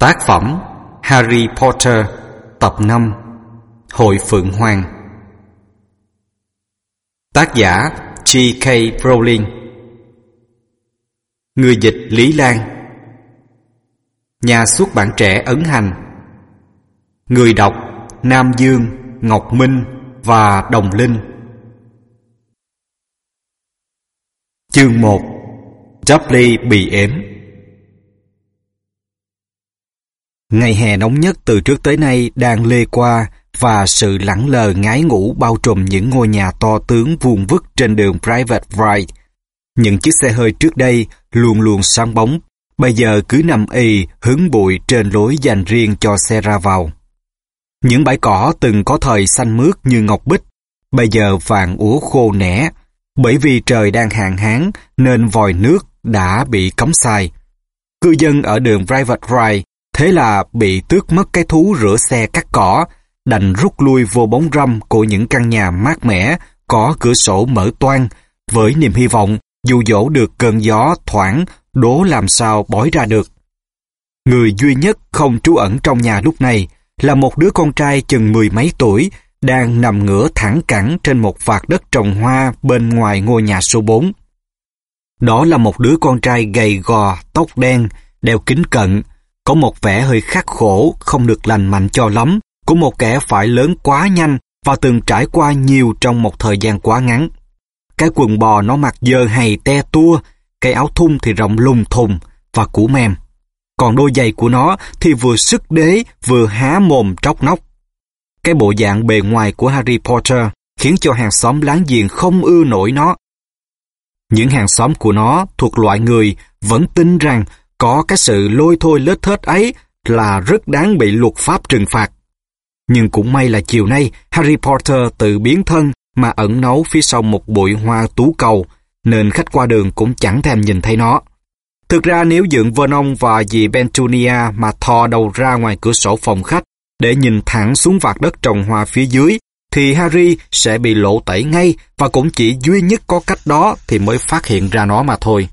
Tác phẩm Harry Potter Tập 5 Hội Phượng Hoàng. Tác giả G.K. Rowling. Người dịch Lý Lan. Nhà xuất bản trẻ Ấn Hành. Người đọc Nam Dương, Ngọc Minh và Đồng Linh. Chương 1 Dudley bị ếm Ngày hè nóng nhất từ trước tới nay đang lê qua và sự lẳng lờ ngái ngủ bao trùm những ngôi nhà to tướng vuông vức trên đường Private Ride. Những chiếc xe hơi trước đây luôn luôn sáng bóng, bây giờ cứ nằm y hứng bụi trên lối dành riêng cho xe ra vào. Những bãi cỏ từng có thời xanh mướt như ngọc bích, bây giờ vàng úa khô nẻ, bởi vì trời đang hạn hán nên vòi nước đã bị cấm xài. Cư dân ở đường Private Ride Thế là bị tước mất cái thú rửa xe cắt cỏ, đành rút lui vô bóng râm của những căn nhà mát mẻ, có cửa sổ mở toang, với niềm hy vọng dụ dỗ được cơn gió thoảng, đố làm sao bói ra được. Người duy nhất không trú ẩn trong nhà lúc này là một đứa con trai chừng mười mấy tuổi, đang nằm ngửa thẳng cẳng trên một vạt đất trồng hoa bên ngoài ngôi nhà số 4. Đó là một đứa con trai gầy gò, tóc đen, đeo kính cận, có một vẻ hơi khắc khổ, không được lành mạnh cho lắm, của một kẻ phải lớn quá nhanh và từng trải qua nhiều trong một thời gian quá ngắn. Cái quần bò nó mặc dơ hay te tua, cái áo thun thì rộng lùng thùng và cũ mềm. Còn đôi giày của nó thì vừa sức đế vừa há mồm tróc nóc. Cái bộ dạng bề ngoài của Harry Potter khiến cho hàng xóm láng giềng không ưa nổi nó. Những hàng xóm của nó thuộc loại người vẫn tin rằng có cái sự lôi thôi lết thết ấy là rất đáng bị luật pháp trừng phạt. Nhưng cũng may là chiều nay Harry Potter tự biến thân mà ẩn nấu phía sau một bụi hoa tú cầu, nên khách qua đường cũng chẳng thèm nhìn thấy nó. Thực ra nếu dựng Vernon và dì Bentunia mà thò đầu ra ngoài cửa sổ phòng khách để nhìn thẳng xuống vạt đất trồng hoa phía dưới, thì Harry sẽ bị lộ tẩy ngay và cũng chỉ duy nhất có cách đó thì mới phát hiện ra nó mà thôi.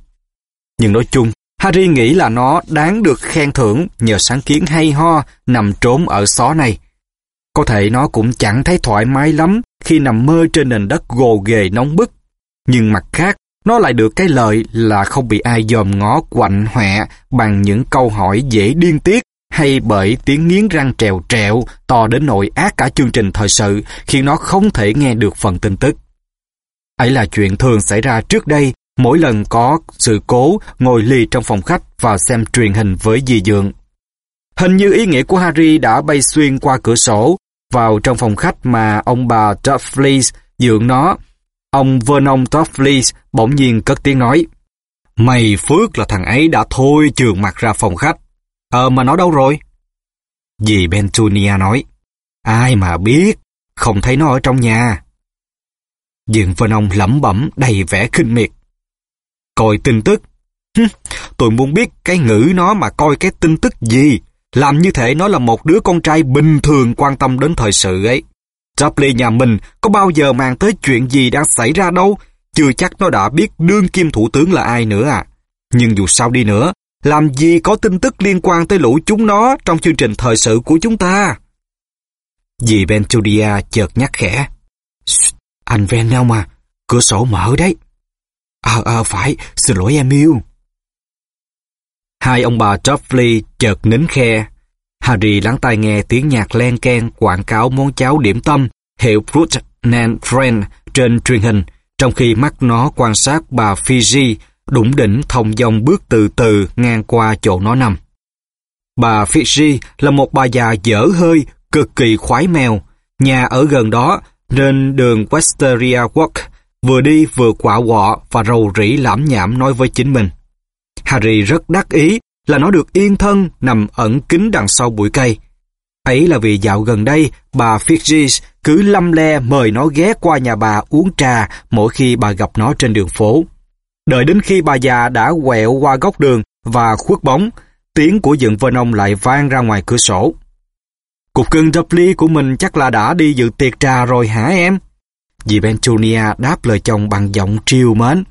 Nhưng nói chung, Harry nghĩ là nó đáng được khen thưởng nhờ sáng kiến hay ho nằm trốn ở xó này. Có thể nó cũng chẳng thấy thoải mái lắm khi nằm mơ trên nền đất gồ ghề nóng bức. Nhưng mặt khác, nó lại được cái lợi là không bị ai dòm ngó quạnh hoẹ bằng những câu hỏi dễ điên tiết hay bởi tiếng nghiến răng trèo trẹo to đến nỗi ác cả chương trình thời sự khiến nó không thể nghe được phần tin tức. Ấy là chuyện thường xảy ra trước đây Mỗi lần có sự cố, ngồi lì trong phòng khách và xem truyền hình với dì dượng. Hình như ý nghĩa của Harry đã bay xuyên qua cửa sổ vào trong phòng khách mà ông bà Duffleys dưỡng nó. Ông Vernon Duffleys bỗng nhiên cất tiếng nói. Mày phước là thằng ấy đã thôi trường mặt ra phòng khách. Ờ mà nó đâu rồi? Dì Bentonia nói. Ai mà biết, không thấy nó ở trong nhà. Dượng Vernon lẩm bẩm đầy vẻ khinh miệt coi tin tức. tôi muốn biết cái ngữ nó mà coi cái tin tức gì. Làm như thể nó là một đứa con trai bình thường quan tâm đến thời sự ấy. Chapley nhà mình có bao giờ mang tới chuyện gì đang xảy ra đâu. Chưa chắc nó đã biết đương kim thủ tướng là ai nữa à. Nhưng dù sao đi nữa, làm gì có tin tức liên quan tới lũ chúng nó trong chương trình thời sự của chúng ta. Dì Venturia chợt nhắc khẽ. Anh Ven mà, cửa sổ mở đấy. Ờ, ờ, phải, xin lỗi em yêu. Hai ông bà Joffrey chợt nín khe. Harry lắng tai nghe tiếng nhạc len ken quảng cáo món cháo điểm tâm hiệu Fruit and Friend trên truyền hình, trong khi mắt nó quan sát bà Fiji đủng đỉnh thông dong bước từ từ ngang qua chỗ nó nằm. Bà Fiji là một bà già dở hơi, cực kỳ khoái mèo. Nhà ở gần đó, nên đường Westeria Walk vừa đi vừa quạ quọ và rầu rĩ lãm nhảm nói với chính mình. Harry rất đắc ý là nó được yên thân nằm ẩn kín đằng sau bụi cây. Ấy là vì dạo gần đây, bà Fitzgerald cứ lăm le mời nó ghé qua nhà bà uống trà mỗi khi bà gặp nó trên đường phố. Đợi đến khi bà già đã quẹo qua góc đường và khuất bóng, tiếng của dựng ông lại vang ra ngoài cửa sổ. Cục cưng Dudley của mình chắc là đã đi dự tiệc trà rồi hả em? Dì Bentonia đáp lời chồng bằng giọng triều mến.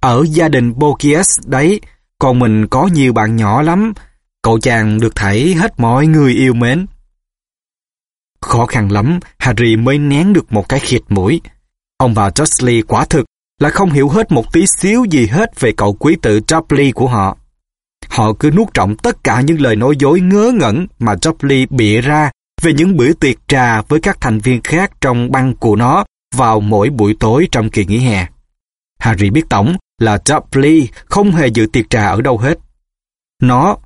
Ở gia đình Bokies đấy, con mình có nhiều bạn nhỏ lắm. Cậu chàng được thấy hết mọi người yêu mến. Khó khăn lắm, Harry mới nén được một cái khịt mũi. Ông bà Dursley quả thực là không hiểu hết một tí xíu gì hết về cậu quý tử Dudley của họ. Họ cứ nuốt trọng tất cả những lời nói dối ngớ ngẩn mà Dudley bịa ra về những bữa tiệc trà với các thành viên khác trong băng của nó vào mỗi buổi tối trong kỳ nghỉ hè. Harry biết tổng là Dudley không hề dự tiệc trà ở đâu hết. Nó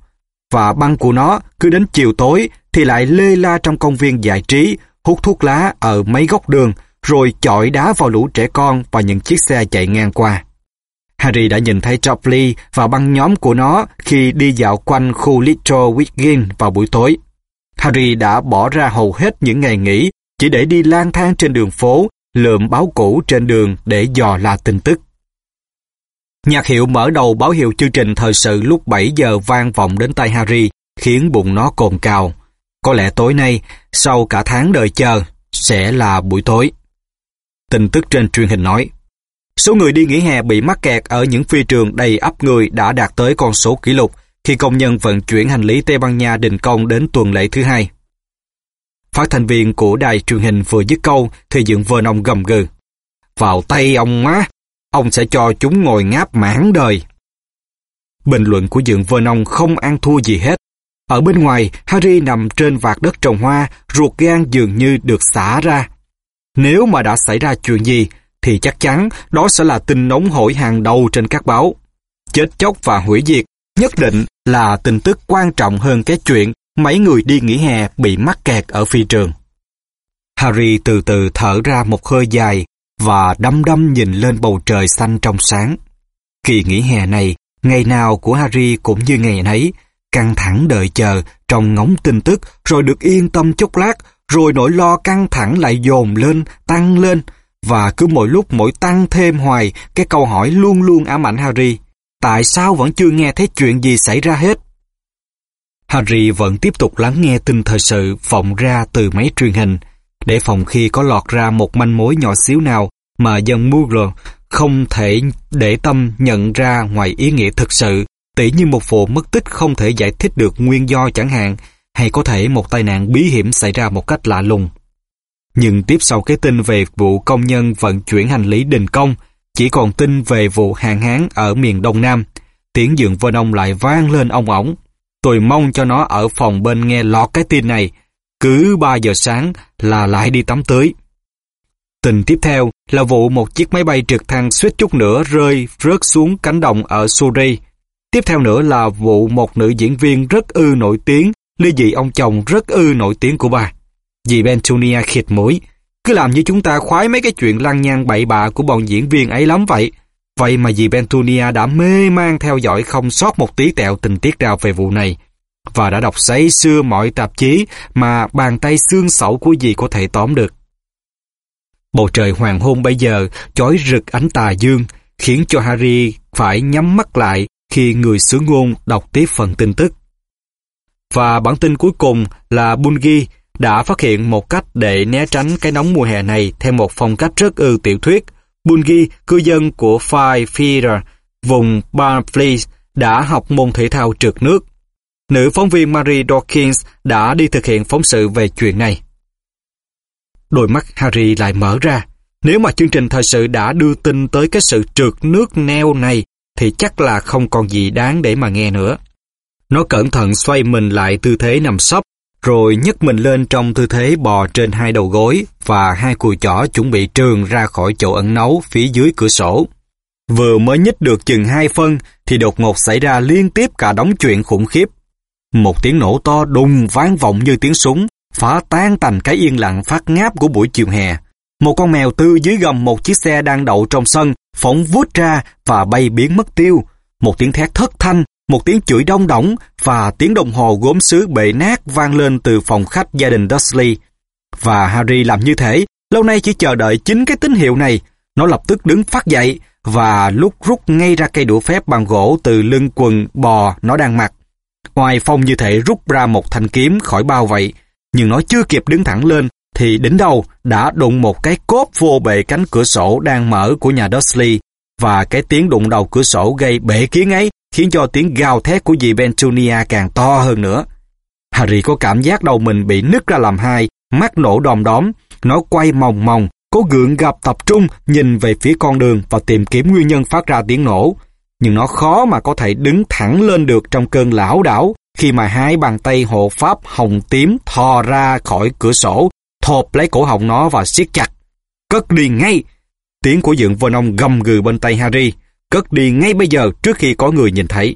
và băng của nó cứ đến chiều tối thì lại lê la trong công viên giải trí, hút thuốc lá ở mấy góc đường, rồi chọi đá vào lũ trẻ con và những chiếc xe chạy ngang qua. Harry đã nhìn thấy Dudley và băng nhóm của nó khi đi dạo quanh khu Little Wiggin vào buổi tối. Harry đã bỏ ra hầu hết những ngày nghỉ chỉ để đi lang thang trên đường phố, lượm báo cũ trên đường để dò la tin tức. Nhạc hiệu mở đầu báo hiệu chương trình thời sự lúc 7 giờ vang vọng đến tai Harry, khiến bụng nó cồn cào. Có lẽ tối nay, sau cả tháng đợi chờ, sẽ là buổi tối. Tin tức trên truyền hình nói, số người đi nghỉ hè bị mắc kẹt ở những phi trường đầy ắp người đã đạt tới con số kỷ lục khi công nhân vận chuyển hành lý Tây Ban Nha đình công đến tuần lễ thứ hai. Phát thanh viên của đài truyền hình vừa dứt câu thì dựng vơn ông gầm gừ. Vào tay ông á ông sẽ cho chúng ngồi ngáp mãn đời. Bình luận của dựng vờn ông không ăn thua gì hết. Ở bên ngoài, Harry nằm trên vạt đất trồng hoa, ruột gan dường như được xả ra. Nếu mà đã xảy ra chuyện gì, thì chắc chắn đó sẽ là tin nóng hổi hàng đầu trên các báo. Chết chóc và hủy diệt nhất định là tin tức quan trọng hơn cái chuyện mấy người đi nghỉ hè bị mắc kẹt ở phi trường. Harry từ từ thở ra một hơi dài và đăm đăm nhìn lên bầu trời xanh trong sáng. Kỳ nghỉ hè này, ngày nào của Harry cũng như ngày nấy, căng thẳng đợi chờ, trong ngóng tin tức, rồi được yên tâm chốc lát, rồi nỗi lo căng thẳng lại dồn lên, tăng lên, và cứ mỗi lúc mỗi tăng thêm hoài, cái câu hỏi luôn luôn ám ảnh Harry. Tại sao vẫn chưa nghe thấy chuyện gì xảy ra hết? Harry vẫn tiếp tục lắng nghe tin thời sự vọng ra từ máy truyền hình, để phòng khi có lọt ra một manh mối nhỏ xíu nào mà dân Mugler không thể để tâm nhận ra ngoài ý nghĩa thực sự, tỉ như một vụ mất tích không thể giải thích được nguyên do chẳng hạn, hay có thể một tai nạn bí hiểm xảy ra một cách lạ lùng. Nhưng tiếp sau cái tin về vụ công nhân vận chuyển hành lý đình công, chỉ còn tin về vụ hạn hán ở miền Đông Nam. Tiếng dường vân ông lại vang lên ông ổng. Tôi mong cho nó ở phòng bên nghe lọt cái tin này. Cứ 3 giờ sáng là lại đi tắm tưới. Tình tiếp theo là vụ một chiếc máy bay trực thăng suýt chút nữa rơi rớt xuống cánh đồng ở Surrey. Tiếp theo nữa là vụ một nữ diễn viên rất ư nổi tiếng, ly dị ông chồng rất ư nổi tiếng của bà. Dì Bentonia khịt mũi. Cứ làm như chúng ta khoái mấy cái chuyện lăng nhăng bậy bạ của bọn diễn viên ấy lắm vậy. Vậy mà dì Bentonia đã mê man theo dõi không sót một tí tẹo tình tiết nào về vụ này. Và đã đọc sấy xưa mọi tạp chí mà bàn tay xương sẩu của dì có thể tóm được. Bầu trời hoàng hôn bây giờ chói rực ánh tà dương, khiến cho Harry phải nhắm mắt lại khi người xứ ngôn đọc tiếp phần tin tức. Và bản tin cuối cùng là Bungie đã phát hiện một cách để né tránh cái nóng mùa hè này theo một phong cách rất ư tiểu thuyết. Bungi, cư dân của Five Feeder, vùng Barnfleet, đã học môn thể thao trượt nước. Nữ phóng viên Marie Dawkins đã đi thực hiện phóng sự về chuyện này. Đôi mắt Harry lại mở ra. Nếu mà chương trình thời sự đã đưa tin tới cái sự trượt nước neo này, thì chắc là không còn gì đáng để mà nghe nữa. Nó cẩn thận xoay mình lại tư thế nằm sấp, rồi nhấc mình lên trong tư thế bò trên hai đầu gối và hai cùi chỏ chuẩn bị trường ra khỏi chỗ ẩn nấu phía dưới cửa sổ. Vừa mới nhích được chừng hai phân thì đột ngột xảy ra liên tiếp cả đống chuyện khủng khiếp. Một tiếng nổ to đùng vang vọng như tiếng súng, phá tan tành cái yên lặng phát ngáp của buổi chiều hè. Một con mèo tư dưới gầm một chiếc xe đang đậu trong sân, phóng vút ra và bay biến mất tiêu. Một tiếng thét thất thanh, một tiếng chửi đông đỏng và tiếng đồng hồ gốm sứ bể nát vang lên từ phòng khách gia đình Dursley. Và Harry làm như thế, lâu nay chỉ chờ đợi chính cái tín hiệu này. Nó lập tức đứng phát dậy và lúc rút ngay ra cây đũa phép bằng gỗ từ lưng quần bò nó đang mặc. Ngoài phong như thể rút ra một thanh kiếm khỏi bao vậy, nhưng nó chưa kịp đứng thẳng lên thì đỉnh đầu đã đụng một cái cốt vô bệ cánh cửa sổ đang mở của nhà Dursley và cái tiếng đụng đầu cửa sổ gây bể kiến ấy khiến cho tiếng gào thét của dì Bentonia càng to hơn nữa. Harry có cảm giác đầu mình bị nứt ra làm hai, mắt nổ đom đóm, nó quay mòng mòng, cố gượng gặp tập trung nhìn về phía con đường và tìm kiếm nguyên nhân phát ra tiếng nổ. Nhưng nó khó mà có thể đứng thẳng lên được trong cơn lão đảo khi mà hai bàn tay hộ pháp hồng tím thò ra khỏi cửa sổ, thộp lấy cổ họng nó và siết chặt. Cất đi ngay! Tiếng của dượng vân ông gầm gừ bên tay Harry. Cất đi ngay bây giờ trước khi có người nhìn thấy.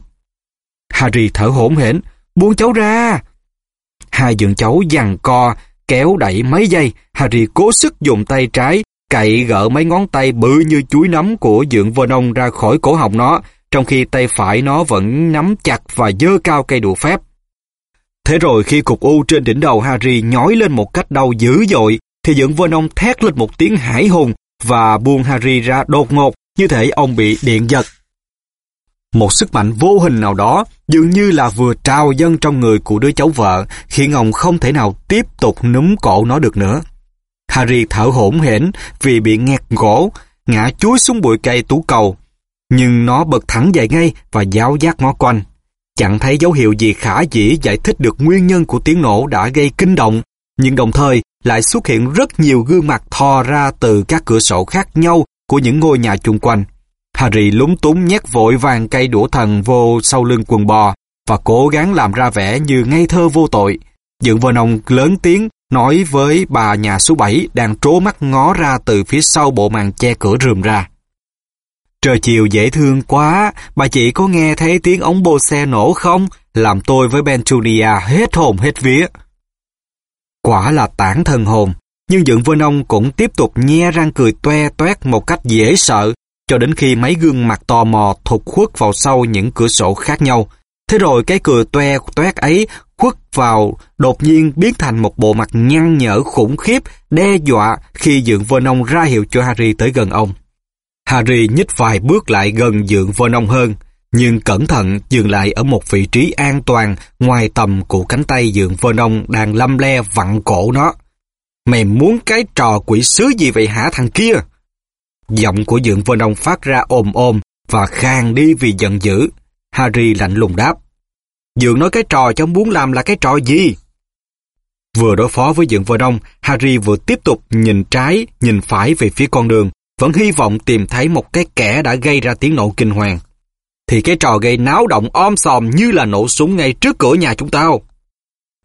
Harry thở hổn hển, buông cháu ra. Hai dượng cháu giằng co, kéo đẩy mấy giây, Harry cố sức dùng tay trái, cậy gỡ mấy ngón tay bự như chuối nấm của dượng vân ông ra khỏi cổ họng nó, trong khi tay phải nó vẫn nắm chặt và dơ cao cây đũa phép. Thế rồi khi cục u trên đỉnh đầu Harry nhói lên một cách đau dữ dội, thì dưỡng vân ông thét lên một tiếng hải hùng và buông Harry ra đột ngột, như thể ông bị điện giật. Một sức mạnh vô hình nào đó dường như là vừa trào dâng trong người của đứa cháu vợ, khiến ông không thể nào tiếp tục núm cổ nó được nữa. Harry thở hổn hển vì bị nghẹt gỗ, ngã chuối xuống bụi cây tú cầu. Nhưng nó bật thẳng dậy ngay và giáo giác ngó quanh. Chẳng thấy dấu hiệu gì khả dĩ giải thích được nguyên nhân của tiếng nổ đã gây kinh động, nhưng đồng thời lại xuất hiện rất nhiều gương mặt thò ra từ các cửa sổ khác nhau của những ngôi nhà chung quanh. Harry lúng túng nhét vội vàng cây đũa thần vô sau lưng quần bò và cố gắng làm ra vẻ như ngây thơ vô tội. Dượng vợ nồng lớn tiếng nói với bà nhà số 7 đang trố mắt ngó ra từ phía sau bộ màn che cửa rườm ra. Trời chiều dễ thương quá, bà chị có nghe thấy tiếng ống bô xe nổ không? Làm tôi với Benjulia hết hồn hết vía. Quả là tản thần hồn, nhưng Dượng Vân Ông cũng tiếp tục nhe răng cười toe toét một cách dễ sợ, cho đến khi mấy gương mặt tò mò thụt khuất vào sau những cửa sổ khác nhau. Thế rồi cái cười toe toét ấy khuất vào, đột nhiên biến thành một bộ mặt nhăn nhở khủng khiếp, đe dọa khi Dượng Vân Ông ra hiệu cho Harry tới gần ông. Harry nhích vài bước lại gần Dượng Vân Ông hơn, nhưng cẩn thận dừng lại ở một vị trí an toàn ngoài tầm của cánh tay dượng vơ nông đang lâm le vặn cổ nó. Mày muốn cái trò quỷ sứ gì vậy hả thằng kia? Giọng của dượng vơ nông phát ra ồm ồm và khang đi vì giận dữ. Harry lạnh lùng đáp. Dượng nói cái trò cháu muốn làm là cái trò gì? Vừa đối phó với dượng vơ nông, Harry vừa tiếp tục nhìn trái, nhìn phải về phía con đường, vẫn hy vọng tìm thấy một cái kẻ đã gây ra tiếng nổ kinh hoàng thì cái trò gây náo động om sòm như là nổ súng ngay trước cửa nhà chúng tao.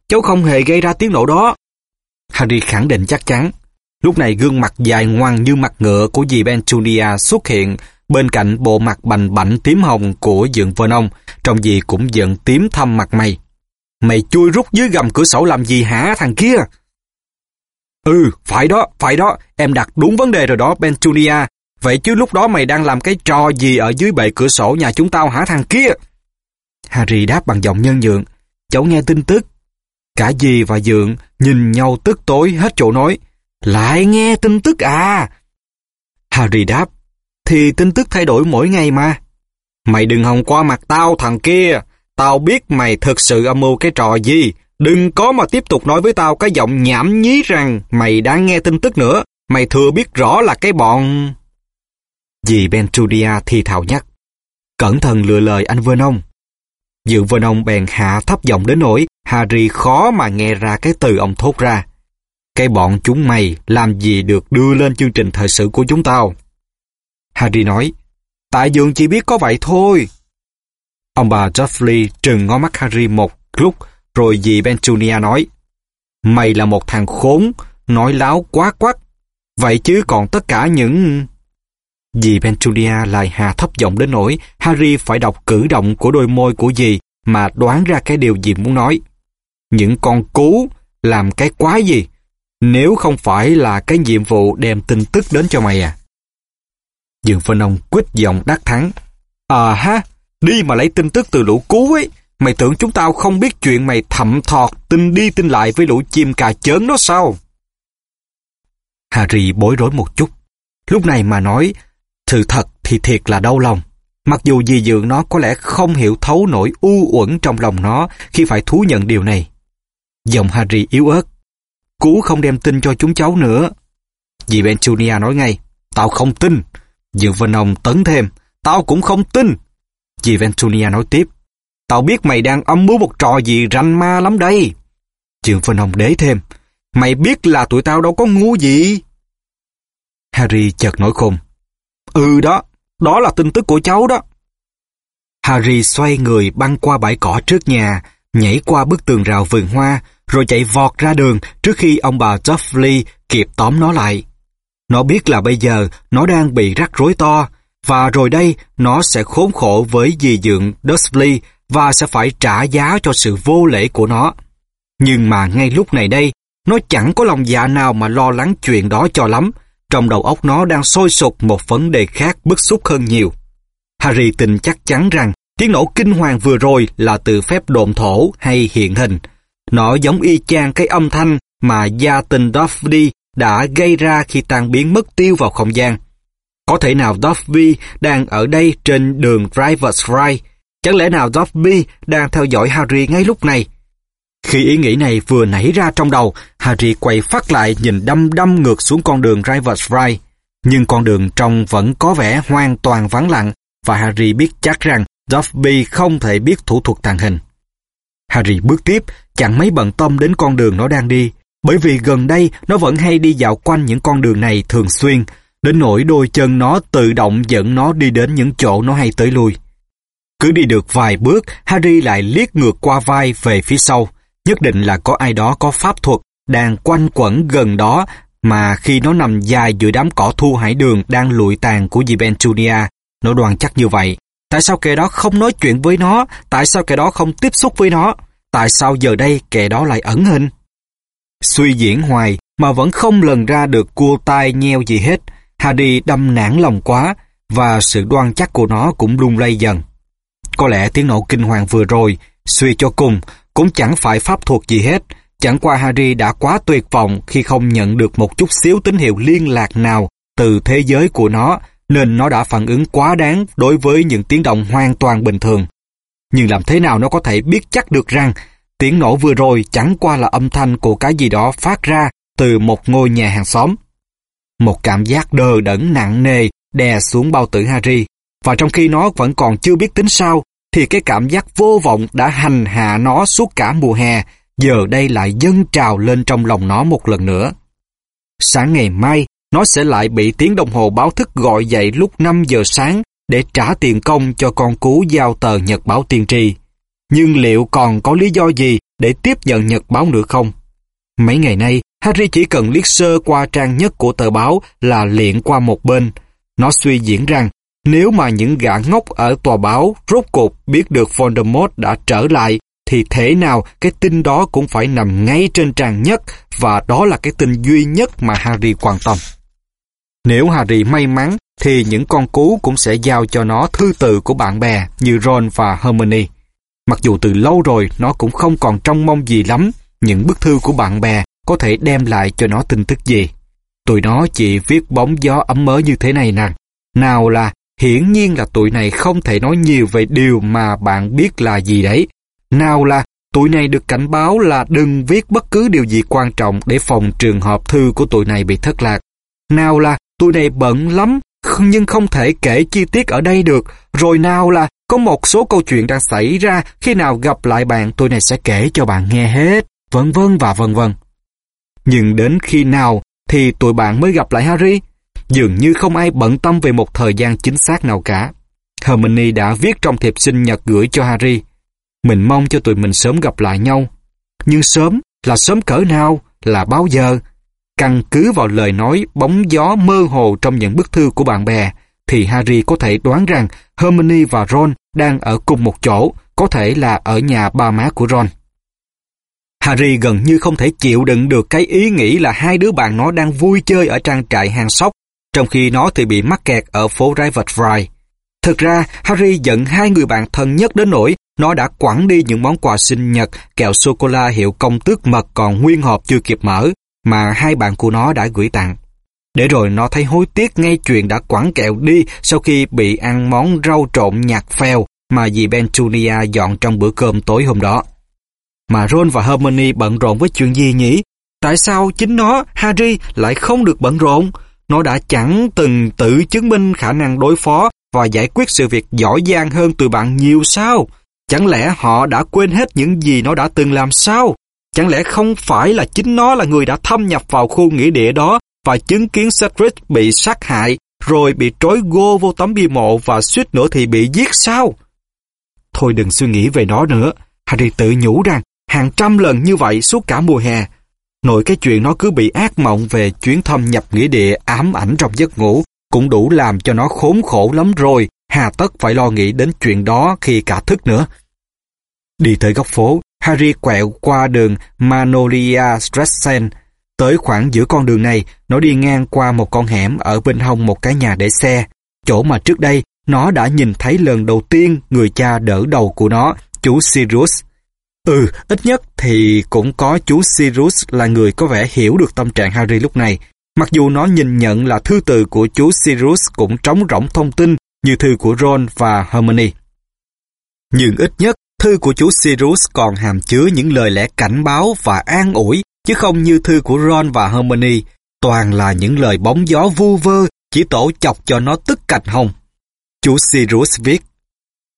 Cháu không hề gây ra tiếng nổ đó. Harry khẳng định chắc chắn. Lúc này gương mặt dài ngoằng như mặt ngựa của dì Bentunia xuất hiện bên cạnh bộ mặt bành bảnh tím hồng của dượng Vernon, trong dì cũng giận tím thâm mặt mày. Mày chui rút dưới gầm cửa sổ làm gì hả thằng kia? Ừ, phải đó, phải đó, em đặt đúng vấn đề rồi đó, Bentunia. Vậy chứ lúc đó mày đang làm cái trò gì ở dưới bệ cửa sổ nhà chúng tao hả thằng kia? Harry đáp bằng giọng nhân nhượng. Cháu nghe tin tức. Cả dì và dượng nhìn nhau tức tối hết chỗ nói. Lại nghe tin tức à? Harry đáp. Thì tin tức thay đổi mỗi ngày mà. Mày đừng hòng qua mặt tao thằng kia. Tao biết mày thực sự âm mưu cái trò gì. Đừng có mà tiếp tục nói với tao cái giọng nhảm nhí rằng mày đang nghe tin tức nữa. Mày thừa biết rõ là cái bọn... Dì Bentudia thì thào nhắc. Cẩn thận lừa lời anh Vernon. Dự Vernon bèn hạ thấp giọng đến nỗi Harry khó mà nghe ra cái từ ông thốt ra. Cái bọn chúng mày làm gì được đưa lên chương trình thời sự của chúng tao? Harry nói, tại dường chỉ biết có vậy thôi. Ông bà Duffley trừng ngó mắt Harry một lúc, rồi dì Bentunia nói, Mày là một thằng khốn, nói láo quá quắc. Vậy chứ còn tất cả những... Dì Bentulia lại hạ thấp giọng đến nỗi Harry phải đọc cử động của đôi môi của dì mà đoán ra cái điều gì muốn nói. Những con cú làm cái quái gì nếu không phải là cái nhiệm vụ đem tin tức đến cho mày à? Dương Phân Ông quyết giọng đắc thắng. À ha, đi mà lấy tin tức từ lũ cú ấy. Mày tưởng chúng tao không biết chuyện mày thậm thọt tin đi tin lại với lũ chim cà chớn đó sao? Harry bối rối một chút. Lúc này mà nói sự thật thì thiệt là đau lòng. Mặc dù dì dượng nó có lẽ không hiểu thấu nỗi u uẩn trong lòng nó khi phải thú nhận điều này. Giọng Harry yếu ớt. Cú không đem tin cho chúng cháu nữa. Dì Benjunia nói ngay, tao không tin. Dượng Vân Ông tấn thêm, tao cũng không tin. Dì Ventunia nói tiếp. Tao biết mày đang âm mưu một trò gì ranh ma lắm đây. Trường Phân Hồng đế thêm. Mày biết là tụi tao đâu có ngu gì. Harry chợt nổi khùng. Ừ đó, đó là tin tức của cháu đó. Harry xoay người băng qua bãi cỏ trước nhà, nhảy qua bức tường rào vườn hoa, rồi chạy vọt ra đường trước khi ông bà Dursley kịp tóm nó lại. Nó biết là bây giờ nó đang bị rắc rối to, và rồi đây nó sẽ khốn khổ với dì dượng Dursley và sẽ phải trả giá cho sự vô lễ của nó. Nhưng mà ngay lúc này đây, nó chẳng có lòng dạ nào mà lo lắng chuyện đó cho lắm. Trong đầu óc nó đang sôi sục một vấn đề khác bức xúc hơn nhiều. Harry tin chắc chắn rằng tiếng nổ kinh hoàng vừa rồi là từ phép độn thổ hay hiện hình. Nó giống y chang cái âm thanh mà gia tình Duffy đã gây ra khi tan biến mất tiêu vào không gian. Có thể nào Duffy đang ở đây trên đường Driver's Ride? Chẳng lẽ nào Duffy đang theo dõi Harry ngay lúc này? Khi ý nghĩ này vừa nảy ra trong đầu, Harry quay phát lại nhìn đâm đâm ngược xuống con đường River's Ride. Nhưng con đường trong vẫn có vẻ hoàn toàn vắng lặng và Harry biết chắc rằng Dobby không thể biết thủ thuật tàng hình. Harry bước tiếp, chẳng mấy bận tâm đến con đường nó đang đi, bởi vì gần đây nó vẫn hay đi dạo quanh những con đường này thường xuyên, đến nỗi đôi chân nó tự động dẫn nó đi đến những chỗ nó hay tới lui. Cứ đi được vài bước, Harry lại liếc ngược qua vai về phía sau, nhất định là có ai đó có pháp thuật đang quanh quẩn gần đó mà khi nó nằm dài giữa đám cỏ thu hải đường đang lụi tàn của dì Bentunia, nó đoan chắc như vậy. Tại sao kẻ đó không nói chuyện với nó? Tại sao kẻ đó không tiếp xúc với nó? Tại sao giờ đây kẻ đó lại ẩn hình? Suy diễn hoài mà vẫn không lần ra được cua tai nheo gì hết. Harry đâm nản lòng quá và sự đoan chắc của nó cũng lung lay dần. Có lẽ tiếng nổ kinh hoàng vừa rồi, suy cho cùng, cũng chẳng phải pháp thuật gì hết. Chẳng qua Harry đã quá tuyệt vọng khi không nhận được một chút xíu tín hiệu liên lạc nào từ thế giới của nó, nên nó đã phản ứng quá đáng đối với những tiếng động hoàn toàn bình thường. Nhưng làm thế nào nó có thể biết chắc được rằng tiếng nổ vừa rồi chẳng qua là âm thanh của cái gì đó phát ra từ một ngôi nhà hàng xóm. Một cảm giác đờ đẫn nặng nề đè xuống bao tử Harry, và trong khi nó vẫn còn chưa biết tính sao, thì cái cảm giác vô vọng đã hành hạ nó suốt cả mùa hè, giờ đây lại dâng trào lên trong lòng nó một lần nữa. Sáng ngày mai, nó sẽ lại bị tiếng đồng hồ báo thức gọi dậy lúc 5 giờ sáng để trả tiền công cho con cú giao tờ nhật báo tiên tri. Nhưng liệu còn có lý do gì để tiếp nhận nhật báo nữa không? Mấy ngày nay, Harry chỉ cần liếc sơ qua trang nhất của tờ báo là liện qua một bên. Nó suy diễn rằng nếu mà những gã ngốc ở tòa báo rốt cuộc biết được Voldemort đã trở lại, thì thế nào, cái tin đó cũng phải nằm ngay trên trang nhất, và đó là cái tin duy nhất mà Harry quan tâm. Nếu Harry may mắn, thì những con cú cũng sẽ giao cho nó thư từ của bạn bè như Ron và Hermione. Mặc dù từ lâu rồi, nó cũng không còn trông mong gì lắm, những bức thư của bạn bè có thể đem lại cho nó tin tức gì. Tụi nó chỉ viết bóng gió ấm mớ như thế này nè. Nào là, hiển nhiên là tụi này không thể nói nhiều về điều mà bạn biết là gì đấy. Nào là, tụi này được cảnh báo là đừng viết bất cứ điều gì quan trọng để phòng trường hợp thư của tụi này bị thất lạc. Nào là, tụi này bận lắm nhưng không thể kể chi tiết ở đây được. Rồi nào là, có một số câu chuyện đang xảy ra, khi nào gặp lại bạn, tụi này sẽ kể cho bạn nghe hết. Vân vân và vân vân. Nhưng đến khi nào thì tụi bạn mới gặp lại Harry? Dường như không ai bận tâm về một thời gian chính xác nào cả. Hermione đã viết trong thiệp sinh nhật gửi cho Harry. Mình mong cho tụi mình sớm gặp lại nhau. Nhưng sớm là sớm cỡ nào, là bao giờ? Căn cứ vào lời nói bóng gió mơ hồ trong những bức thư của bạn bè, thì Harry có thể đoán rằng Hermione và Ron đang ở cùng một chỗ, có thể là ở nhà ba má của Ron. Harry gần như không thể chịu đựng được cái ý nghĩ là hai đứa bạn nó đang vui chơi ở trang trại hàng sóc trong khi nó thì bị mắc kẹt ở phố Rivet Thực ra, Harry giận hai người bạn thân nhất đến nỗi nó đã quẳng đi những món quà sinh nhật kẹo sô-cô-la hiệu công tước mật còn nguyên hộp chưa kịp mở mà hai bạn của nó đã gửi tặng. Để rồi nó thấy hối tiếc ngay chuyện đã quẳng kẹo đi sau khi bị ăn món rau trộn nhạt phèo mà dì Bentunia dọn trong bữa cơm tối hôm đó. Mà Ron và Hermione bận rộn với chuyện gì nhỉ? Tại sao chính nó, Harry, lại không được bận rộn? Nó đã chẳng từng tự chứng minh khả năng đối phó và giải quyết sự việc giỏi giang hơn từ bạn nhiều sao? Chẳng lẽ họ đã quên hết những gì nó đã từng làm sao? Chẳng lẽ không phải là chính nó là người đã thâm nhập vào khu nghĩa địa đó và chứng kiến Cedric bị sát hại, rồi bị trói gô vô tấm bia mộ và suýt nữa thì bị giết sao? Thôi đừng suy nghĩ về nó nữa. Harry tự nhủ rằng hàng trăm lần như vậy suốt cả mùa hè. Nội cái chuyện nó cứ bị ác mộng về chuyến thâm nhập nghĩa địa ám ảnh trong giấc ngủ cũng đủ làm cho nó khốn khổ lắm rồi, hà tất phải lo nghĩ đến chuyện đó khi cả thức nữa. Đi tới góc phố, Harry quẹo qua đường Manolia Stressen. Tới khoảng giữa con đường này, nó đi ngang qua một con hẻm ở bên hông một cái nhà để xe. Chỗ mà trước đây, nó đã nhìn thấy lần đầu tiên người cha đỡ đầu của nó, chú Sirius. Ừ, ít nhất thì cũng có chú Sirius là người có vẻ hiểu được tâm trạng Harry lúc này. Mặc dù nó nhìn nhận là thư từ của chú Sirius cũng trống rỗng thông tin như thư của Ron và Hermione. Nhưng ít nhất Thư của chú Sirius còn hàm chứa những lời lẽ cảnh báo và an ủi, chứ không như thư của Ron và Hermione, toàn là những lời bóng gió vu vơ, chỉ tổ chọc cho nó tức cạch hồng. Chú Sirius viết,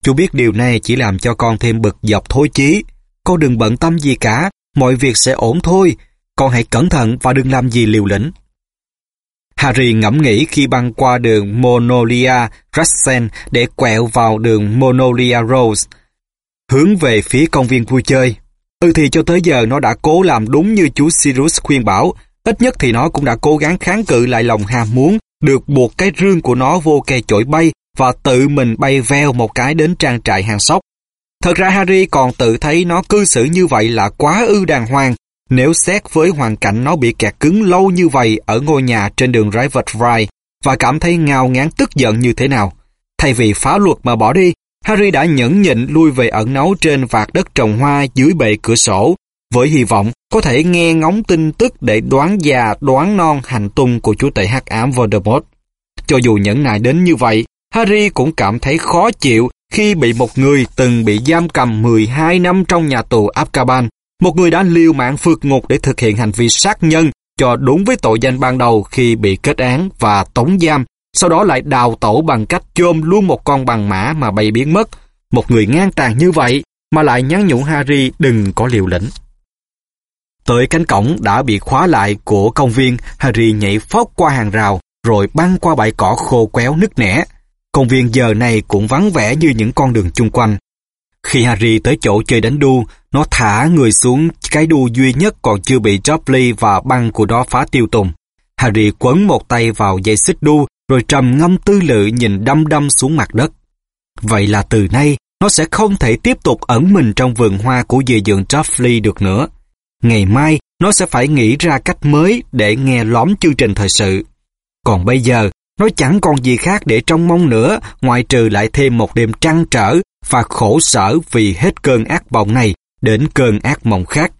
Chú biết điều này chỉ làm cho con thêm bực dọc thôi chí. Con đừng bận tâm gì cả, mọi việc sẽ ổn thôi. Con hãy cẩn thận và đừng làm gì liều lĩnh. Harry ngẫm nghĩ khi băng qua đường Monolia Rassen để quẹo vào đường Monolia Rose, hướng về phía công viên vui chơi. Ừ thì cho tới giờ nó đã cố làm đúng như chú Sirius khuyên bảo, ít nhất thì nó cũng đã cố gắng kháng cự lại lòng ham muốn, được buộc cái rương của nó vô cây chổi bay và tự mình bay veo một cái đến trang trại hàng sóc. Thật ra Harry còn tự thấy nó cư xử như vậy là quá ư đàng hoàng, nếu xét với hoàn cảnh nó bị kẹt cứng lâu như vậy ở ngôi nhà trên đường Rivet Ride và cảm thấy ngao ngán tức giận như thế nào. Thay vì phá luật mà bỏ đi, Harry đã nhẫn nhịn lui về ẩn náu trên vạt đất trồng hoa dưới bệ cửa sổ, với hy vọng có thể nghe ngóng tin tức để đoán già đoán non hành tung của chú tể hắc ám Voldemort. Cho dù nhẫn nại đến như vậy, Harry cũng cảm thấy khó chịu khi bị một người từng bị giam cầm 12 năm trong nhà tù Azkaban, một người đã liều mạng phượt ngục để thực hiện hành vi sát nhân cho đúng với tội danh ban đầu khi bị kết án và tống giam sau đó lại đào tổ bằng cách chôm luôn một con bằng mã mà bay biến mất. Một người ngang tàn như vậy mà lại nhắn nhủ Harry đừng có liều lĩnh. Tới cánh cổng đã bị khóa lại của công viên, Harry nhảy phóc qua hàng rào, rồi băng qua bãi cỏ khô quéo nứt nẻ. Công viên giờ này cũng vắng vẻ như những con đường chung quanh. Khi Harry tới chỗ chơi đánh đu, nó thả người xuống cái đu duy nhất còn chưa bị Dudley và băng của nó phá tiêu tùng. Harry quấn một tay vào dây xích đu rồi trầm ngâm tư lự nhìn đăm đăm xuống mặt đất. Vậy là từ nay, nó sẽ không thể tiếp tục ẩn mình trong vườn hoa của dì dượng Joffrey được nữa. Ngày mai, nó sẽ phải nghĩ ra cách mới để nghe lóm chương trình thời sự. Còn bây giờ, nó chẳng còn gì khác để trông mong nữa ngoại trừ lại thêm một đêm trăn trở và khổ sở vì hết cơn ác mộng này đến cơn ác mộng khác.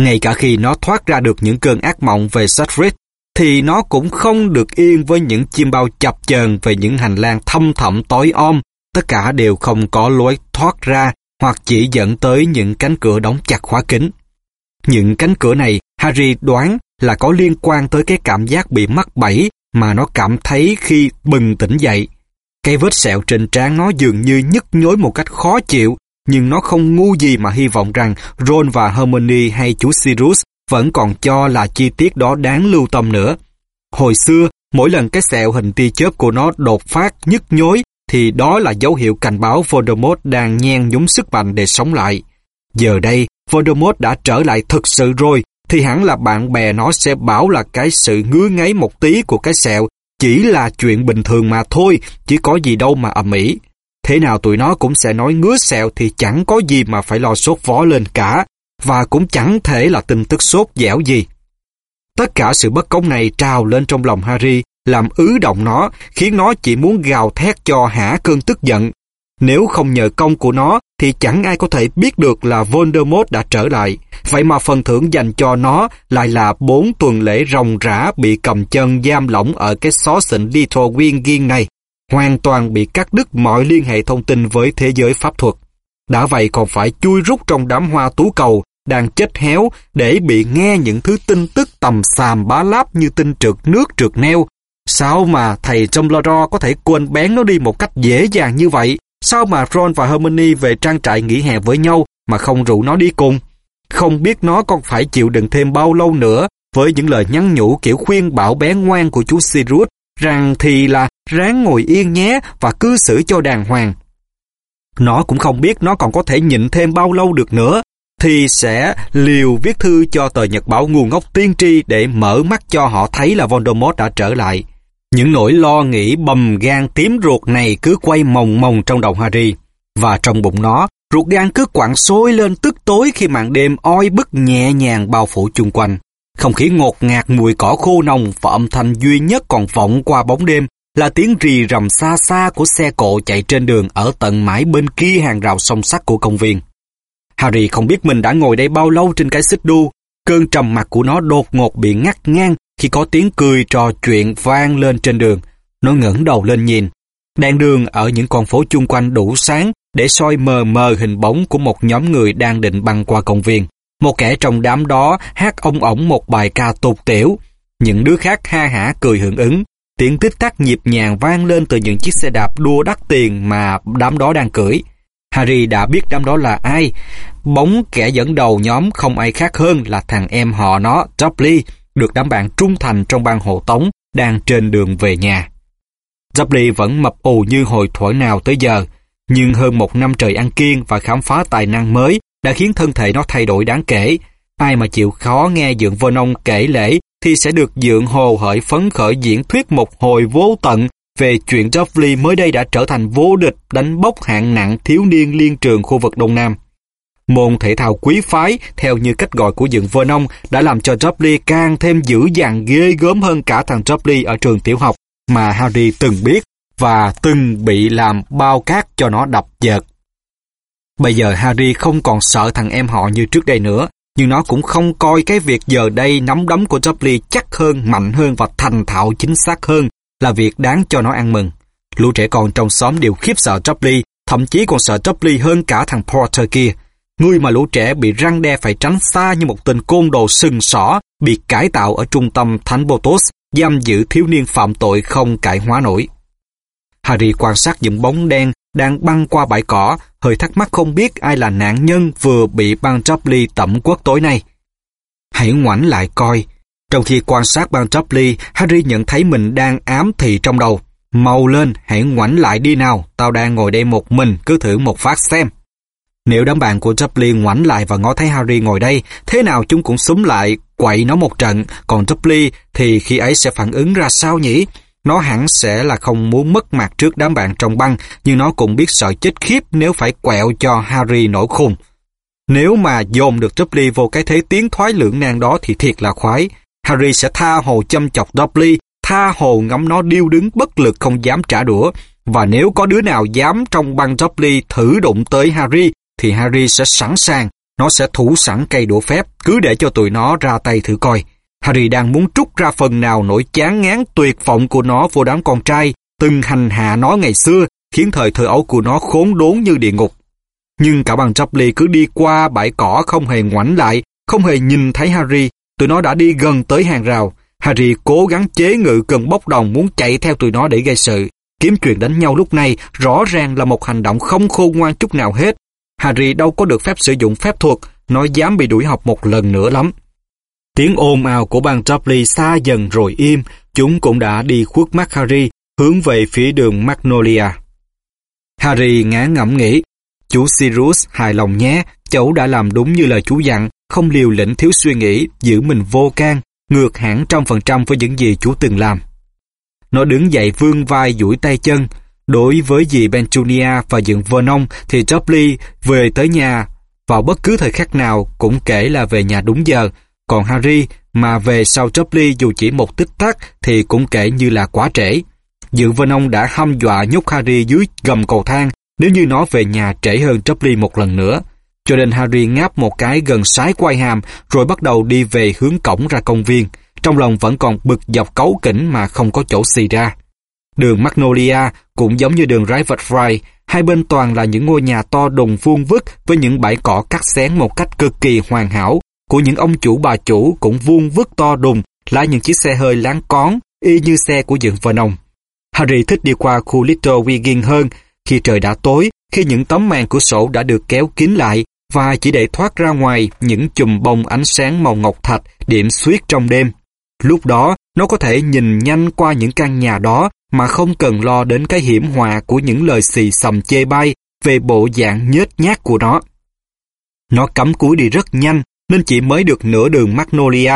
Ngay cả khi nó thoát ra được những cơn ác mộng về Cedric thì nó cũng không được yên với những chim bao chập chờn về những hành lang thâm thẳm tối om, tất cả đều không có lối thoát ra hoặc chỉ dẫn tới những cánh cửa đóng chặt khóa kín. Những cánh cửa này, Harry đoán là có liên quan tới cái cảm giác bị mắc bẫy mà nó cảm thấy khi bừng tỉnh dậy. Cái vết sẹo trên trán nó dường như nhức nhối một cách khó chịu, nhưng nó không ngu gì mà hy vọng rằng Ron và Hermione hay chú Sirius vẫn còn cho là chi tiết đó đáng lưu tâm nữa. Hồi xưa, mỗi lần cái sẹo hình tia chớp của nó đột phát nhức nhối thì đó là dấu hiệu cảnh báo Voldemort đang nhen nhúm sức mạnh để sống lại. Giờ đây, Voldemort đã trở lại thực sự rồi, thì hẳn là bạn bè nó sẽ bảo là cái sự ngứa ngáy một tí của cái sẹo chỉ là chuyện bình thường mà thôi, chỉ có gì đâu mà ầm ĩ. Thế nào tụi nó cũng sẽ nói ngứa sẹo thì chẳng có gì mà phải lo sốt vó lên cả, và cũng chẳng thể là tin tức sốt dẻo gì. Tất cả sự bất công này trào lên trong lòng Harry, làm ứ động nó, khiến nó chỉ muốn gào thét cho hả cơn tức giận. Nếu không nhờ công của nó, thì chẳng ai có thể biết được là Voldemort đã trở lại. Vậy mà phần thưởng dành cho nó lại là bốn tuần lễ ròng rã bị cầm chân giam lỏng ở cái xó xịn Little Winging này. Hoàn toàn bị cắt đứt mọi liên hệ thông tin với thế giới pháp thuật. Đã vậy còn phải chui rút trong đám hoa tú cầu đang chết héo để bị nghe những thứ tin tức tầm xàm bá láp như tin trượt nước trượt neo, Sao mà thầy Dumbledore có thể quên bén nó đi một cách dễ dàng như vậy? Sao mà Ron và Hermione về trang trại nghỉ hè với nhau mà không rủ nó đi cùng? Không biết nó còn phải chịu đựng thêm bao lâu nữa với những lời nhắn nhủ kiểu khuyên bảo bé ngoan của chú Sirius rằng thì là ráng ngồi yên nhé và cư xử cho đàng hoàng. Nó cũng không biết nó còn có thể nhịn thêm bao lâu được nữa, thì sẽ liều viết thư cho tờ nhật báo ngu ngốc tiên tri để mở mắt cho họ thấy là Voldemort đã trở lại. Những nỗi lo nghĩ bầm gan tím ruột này cứ quay mồng mồng trong đầu Harry. Và trong bụng nó, ruột gan cứ quặn sôi lên tức tối khi màn đêm oi bức nhẹ nhàng bao phủ chung quanh. Không khí ngột ngạt mùi cỏ khô nồng và âm thanh duy nhất còn vọng qua bóng đêm là tiếng rì rầm xa xa của xe cộ chạy trên đường ở tận mãi bên kia hàng rào song sắt của công viên. Harry không biết mình đã ngồi đây bao lâu trên cái xích đu. Cơn trầm mặc của nó đột ngột bị ngắt ngang khi có tiếng cười trò chuyện vang lên trên đường. Nó ngẩng đầu lên nhìn. Đèn đường ở những con phố chung quanh đủ sáng để soi mờ mờ hình bóng của một nhóm người đang định băng qua công viên. Một kẻ trong đám đó hát ông ổng một bài ca tục tiểu. Những đứa khác ha hả cười hưởng ứng. Tiếng tích tắc nhịp nhàng vang lên từ những chiếc xe đạp đua đắt tiền mà đám đó đang cưỡi. Harry đã biết đám đó là ai. Bóng kẻ dẫn đầu nhóm không ai khác hơn là thằng em họ nó, Dudley, được đám bạn trung thành trong ban hộ tống, đang trên đường về nhà. Dudley vẫn mập ù như hồi thuở nào tới giờ, nhưng hơn một năm trời ăn kiêng và khám phá tài năng mới đã khiến thân thể nó thay đổi đáng kể. Ai mà chịu khó nghe Dượng vân ông kể lễ thì sẽ được Dượng Hồ hởi phấn khởi diễn thuyết một hồi vô tận về chuyện Joffrey mới đây đã trở thành vô địch đánh bốc hạng nặng thiếu niên liên trường khu vực Đông Nam. Môn thể thao quý phái, theo như cách gọi của dựng vơ nông, đã làm cho Dudley càng thêm dữ dằn ghê gớm hơn cả thằng Dudley ở trường tiểu học mà Harry từng biết và từng bị làm bao cát cho nó đập dợt. Bây giờ Harry không còn sợ thằng em họ như trước đây nữa, nhưng nó cũng không coi cái việc giờ đây nắm đấm của Dudley chắc hơn, mạnh hơn và thành thạo chính xác hơn là việc đáng cho nó ăn mừng. Lũ trẻ con trong xóm đều khiếp sợ Dudley, thậm chí còn sợ Dudley hơn cả thằng Porter kia. Người mà lũ trẻ bị răng đe phải tránh xa như một tên côn đồ sừng sỏ bị cải tạo ở trung tâm Thánh Botos, giam giữ thiếu niên phạm tội không cải hóa nổi. Harry quan sát những bóng đen đang băng qua bãi cỏ, hơi thắc mắc không biết ai là nạn nhân vừa bị băng Jopley tẩm quất tối nay. Hãy ngoảnh lại coi, trong khi quan sát băng Jopley, Harry nhận thấy mình đang ám thị trong đầu. Mau lên, hãy ngoảnh lại đi nào, tao đang ngồi đây một mình, cứ thử một phát xem. Nếu đám bạn của Jopley ngoảnh lại và ngó thấy Harry ngồi đây, thế nào chúng cũng súng lại, quậy nó một trận, còn Jopley thì khi ấy sẽ phản ứng ra sao nhỉ? Nó hẳn sẽ là không muốn mất mặt trước đám bạn trong băng, nhưng nó cũng biết sợ chết khiếp nếu phải quẹo cho Harry nổi khùng. Nếu mà dồn được Jopley vô cái thế tiến thoái lưỡng nan đó thì thiệt là khoái. Harry sẽ tha hồ châm chọc Dudley, tha hồ ngắm nó điêu đứng bất lực không dám trả đũa. Và nếu có đứa nào dám trong băng Dudley thử đụng tới Harry, thì Harry sẽ sẵn sàng, nó sẽ thủ sẵn cây đũa phép, cứ để cho tụi nó ra tay thử coi. Harry đang muốn trút ra phần nào nỗi chán ngán tuyệt vọng của nó vô đám con trai, từng hành hạ nó ngày xưa, khiến thời thơ ấu của nó khốn đốn như địa ngục. Nhưng cả bằng Dudley cứ đi qua bãi cỏ không hề ngoảnh lại, không hề nhìn thấy Harry, Tụi nó đã đi gần tới hàng rào. Harry cố gắng chế ngự cơn bốc đồng muốn chạy theo tụi nó để gây sự. Kiếm chuyện đánh nhau lúc này rõ ràng là một hành động không khôn ngoan chút nào hết. Harry đâu có được phép sử dụng phép thuật, nó dám bị đuổi học một lần nữa lắm. Tiếng ồn ào của bang Dudley xa dần rồi im, chúng cũng đã đi khuất mắt Harry, hướng về phía đường Magnolia. Harry ngã ngẫm nghĩ, chú Sirius hài lòng nhé, cháu đã làm đúng như lời chú dặn, không liều lĩnh thiếu suy nghĩ, giữ mình vô can, ngược hẳn trăm phần trăm với những gì chú từng làm. Nó đứng dậy vươn vai duỗi tay chân. Đối với dì Benjunia và dựng Vernon thì Jopley về tới nhà vào bất cứ thời khắc nào cũng kể là về nhà đúng giờ. Còn Harry mà về sau Jopley dù chỉ một tích tắc thì cũng kể như là quá trễ. Dự Vernon đã hăm dọa nhốt Harry dưới gầm cầu thang nếu như nó về nhà trễ hơn Jopley một lần nữa cho nên Harry ngáp một cái gần sái quay hàm rồi bắt đầu đi về hướng cổng ra công viên. Trong lòng vẫn còn bực dọc cấu kỉnh mà không có chỗ xì ra. Đường Magnolia cũng giống như đường Riverfry, hai bên toàn là những ngôi nhà to đùng vuông vức với những bãi cỏ cắt xén một cách cực kỳ hoàn hảo, của những ông chủ bà chủ cũng vuông vức to đùng, là những chiếc xe hơi láng cón, y như xe của dựng Vernon. Harry thích đi qua khu Little Wiggin hơn khi trời đã tối, khi những tấm màn cửa sổ đã được kéo kín lại và chỉ để thoát ra ngoài những chùm bông ánh sáng màu ngọc thạch điểm xuyết trong đêm. Lúc đó, nó có thể nhìn nhanh qua những căn nhà đó mà không cần lo đến cái hiểm họa của những lời xì xầm chê bai về bộ dạng nhết nhát của nó. Nó cắm cúi đi rất nhanh, nên chỉ mới được nửa đường Magnolia,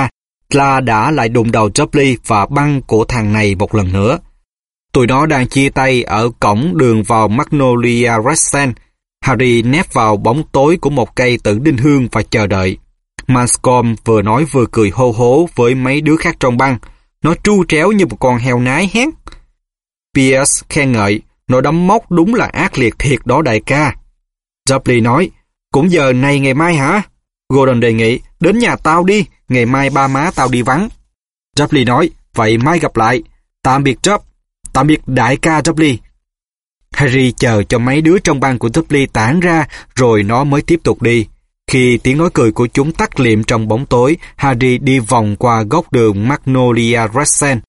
là đã lại đụng đầu Jopley và băng cổ thằng này một lần nữa. Tụi nó đang chia tay ở cổng đường vào Magnolia Crescent. Harry nép vào bóng tối của một cây tử đinh hương và chờ đợi. manscom vừa nói vừa cười hô hố với mấy đứa khác trong băng. Nó tru tréo như một con heo nái hét. Pierce khen ngợi, nó đấm móc đúng là ác liệt thiệt đó đại ca. Dudley nói, cũng giờ này ngày mai hả? Gordon đề nghị, đến nhà tao đi, ngày mai ba má tao đi vắng. Dudley nói, vậy mai gặp lại. Tạm biệt Job, tạm biệt đại ca Dudley. Harry chờ cho mấy đứa trong bang của Dudley tản ra, rồi nó mới tiếp tục đi. Khi tiếng nói cười của chúng tắt liệm trong bóng tối, Harry đi vòng qua góc đường Magnolia Crescent.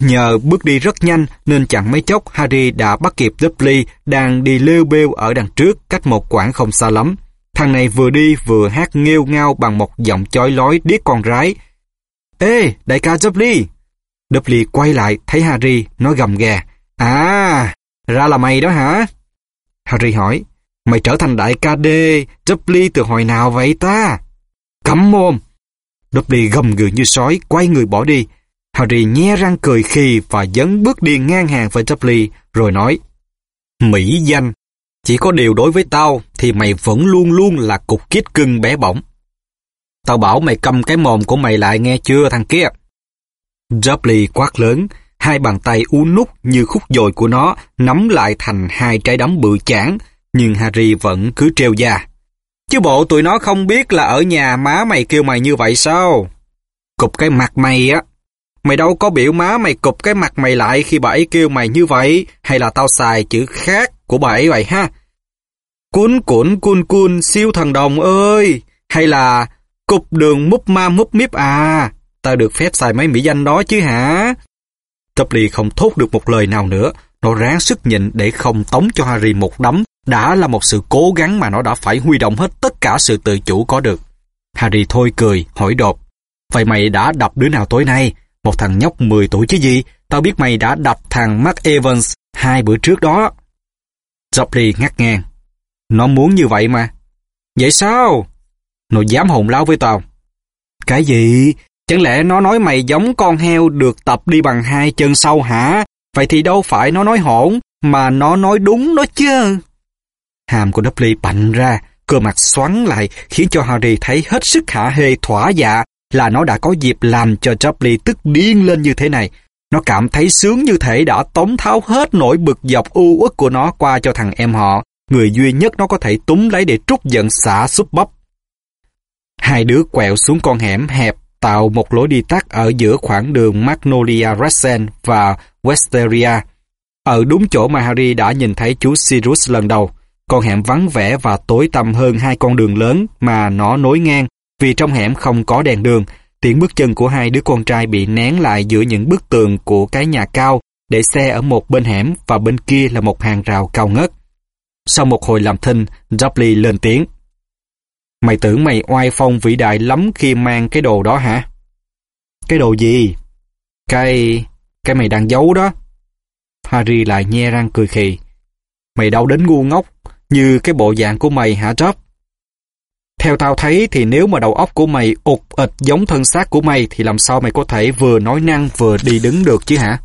Nhờ bước đi rất nhanh nên chẳng mấy chốc Harry đã bắt kịp Dudley đang đi lêu bêu ở đằng trước cách một quãng không xa lắm. Thằng này vừa đi vừa hát nghêu ngao bằng một giọng chói lói điếc con rái. Ê, đại ca Dudley! Dudley quay lại thấy Harry, nó gầm gà. À, ra là mày đó hả? Harry hỏi, mày trở thành đại ca đê, Dudley từ hồi nào vậy ta? Cấm mồm! Dudley gầm gừ như sói, quay người bỏ đi. Harry nhe răng cười khì và dấn bước đi ngang hàng với Dudley, rồi nói, Mỹ danh, chỉ có điều đối với tao thì mày vẫn luôn luôn là cục kít cưng bé bỏng. Tao bảo mày cầm cái mồm của mày lại nghe chưa thằng kia. Dudley quát lớn, hai bàn tay u nút như khúc dồi của nó nắm lại thành hai trái đấm bự chảng, nhưng Harry vẫn cứ treo da. Chứ bộ tụi nó không biết là ở nhà má mày kêu mày như vậy sao? Cục cái mặt mày á. Mày đâu có biểu má mày cụp cái mặt mày lại khi bà ấy kêu mày như vậy, hay là tao xài chữ khác của bà ấy vậy ha? Cuốn cuốn cun cun siêu thần đồng ơi! Hay là cục đường múp ma múp míp à? Tao được phép xài mấy mỹ danh đó chứ hả? tập lì không thốt được một lời nào nữa. Nó ráng sức nhịn để không tống cho Harry một đấm. Đã là một sự cố gắng mà nó đã phải huy động hết tất cả sự tự chủ có được. Harry thôi cười, hỏi đột. Vậy mày đã đập đứa nào tối nay? Một thằng nhóc 10 tuổi chứ gì? Tao biết mày đã đập thằng Mark Evans hai bữa trước đó. Dudley ngắt ngang. Nó muốn như vậy mà. Vậy sao? Nó dám hồn láo với tao. Cái gì? Chẳng lẽ nó nói mày giống con heo được tập đi bằng hai chân sau hả? Vậy thì đâu phải nó nói hỗn, mà nó nói đúng đó chứ. Hàm của Dudley bạnh ra, cơ mặt xoắn lại khiến cho Harry thấy hết sức hả hê thỏa dạ là nó đã có dịp làm cho Dudley tức điên lên như thế này. Nó cảm thấy sướng như thể đã tống tháo hết nỗi bực dọc u uất của nó qua cho thằng em họ, người duy nhất nó có thể túm lấy để trút giận xả súp bắp. Hai đứa quẹo xuống con hẻm hẹp tạo một lối đi tắt ở giữa khoảng đường Magnolia Crescent và Westeria. Ở đúng chỗ mà Harry đã nhìn thấy chú Sirius lần đầu, con hẻm vắng vẻ và tối tăm hơn hai con đường lớn mà nó nối ngang vì trong hẻm không có đèn đường, tiếng bước chân của hai đứa con trai bị nén lại giữa những bức tường của cái nhà cao để xe ở một bên hẻm và bên kia là một hàng rào cao ngất. Sau một hồi làm thinh, Dudley lên tiếng. Mày tưởng mày oai phong vĩ đại lắm khi mang cái đồ đó hả? Cái đồ gì? Cái... cái mày đang giấu đó. Harry lại nhe răng cười khì. Mày đâu đến ngu ngốc, như cái bộ dạng của mày hả Job? Theo tao thấy thì nếu mà đầu óc của mày ụt ịch giống thân xác của mày thì làm sao mày có thể vừa nói năng vừa đi đứng được chứ hả?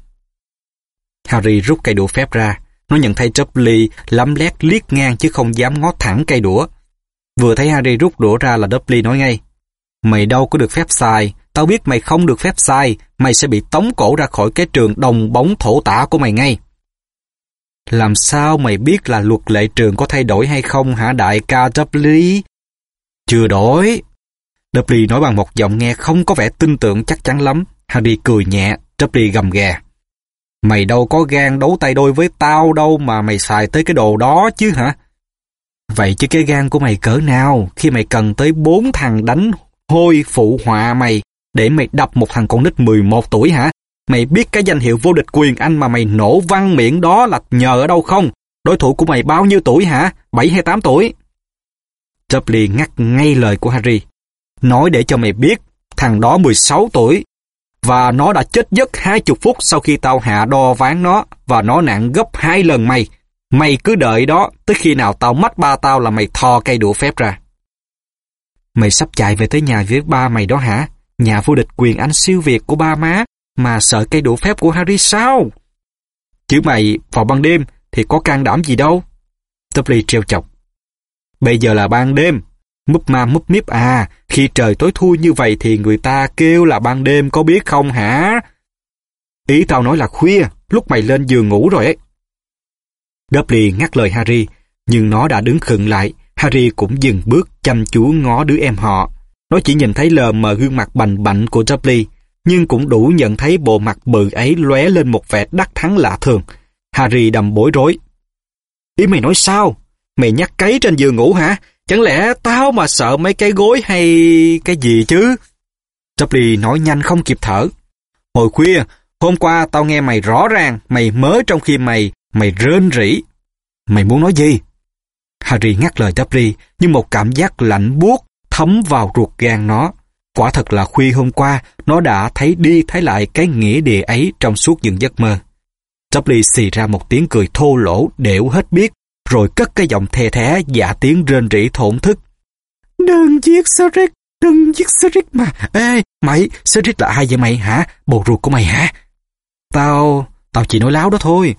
Harry rút cây đũa phép ra. Nó nhận thấy Dudley lắm lét liếc ngang chứ không dám ngó thẳng cây đũa. Vừa thấy Harry rút đũa ra là Dudley nói ngay. Mày đâu có được phép xài. Tao biết mày không được phép xài. Mày sẽ bị tống cổ ra khỏi cái trường đồng bóng thổ tả của mày ngay. Làm sao mày biết là luật lệ trường có thay đổi hay không hả đại ca Dudley? Chưa đổi. Dudley nói bằng một giọng nghe không có vẻ tin tưởng chắc chắn lắm. Harry cười nhẹ, Dudley gầm gà. Mày đâu có gan đấu tay đôi với tao đâu mà mày xài tới cái đồ đó chứ hả? Vậy chứ cái gan của mày cỡ nào khi mày cần tới bốn thằng đánh hôi phụ họa mày để mày đập một thằng con nít 11 tuổi hả? Mày biết cái danh hiệu vô địch quyền Anh mà mày nổ văn miệng đó là nhờ ở đâu không? Đối thủ của mày bao nhiêu tuổi hả? 7 hay 8 tuổi? Dudley ngắt ngay lời của Harry. Nói để cho mày biết, thằng đó 16 tuổi. Và nó đã chết giấc 20 phút sau khi tao hạ đo ván nó và nó nặng gấp hai lần mày. Mày cứ đợi đó, tới khi nào tao mắt ba tao là mày thò cây đũa phép ra. Mày sắp chạy về tới nhà với ba mày đó hả? Nhà vô địch quyền Anh siêu việt của ba má mà sợ cây đũa phép của Harry sao? Chứ mày vào ban đêm thì có can đảm gì đâu. Dudley treo chọc. Bây giờ là ban đêm. Múp ma múp míp à, khi trời tối thui như vậy thì người ta kêu là ban đêm có biết không hả? Ý tao nói là khuya, lúc mày lên giường ngủ rồi ấy. Dudley ngắt lời Harry, nhưng nó đã đứng khựng lại. Harry cũng dừng bước chăm chú ngó đứa em họ. Nó chỉ nhìn thấy lờ mờ gương mặt bành bạnh của Dudley, nhưng cũng đủ nhận thấy bộ mặt bự ấy lóe lên một vẻ đắc thắng lạ thường. Harry đầm bối rối. Ý mày nói sao? Mày nhắc cấy trên giường ngủ hả? Chẳng lẽ tao mà sợ mấy cái gối hay cái gì chứ? Dudley nói nhanh không kịp thở. Hồi khuya, hôm qua tao nghe mày rõ ràng, mày mới trong khi mày, mày rên rỉ. Mày muốn nói gì? Harry ngắt lời Dudley, nhưng một cảm giác lạnh buốt thấm vào ruột gan nó. Quả thật là khuya hôm qua, nó đã thấy đi thấy lại cái nghĩa địa ấy trong suốt những giấc mơ. Dudley xì ra một tiếng cười thô lỗ, đểu hết biết, rồi cất cái giọng thè thé giả tiếng rên rỉ thổn thức. Đừng giết Cedric, đừng giết Cedric mà. Ê, mày, Cedric là ai vậy mày hả? Bồ ruột của mày hả? Tao, tao chỉ nói láo đó thôi.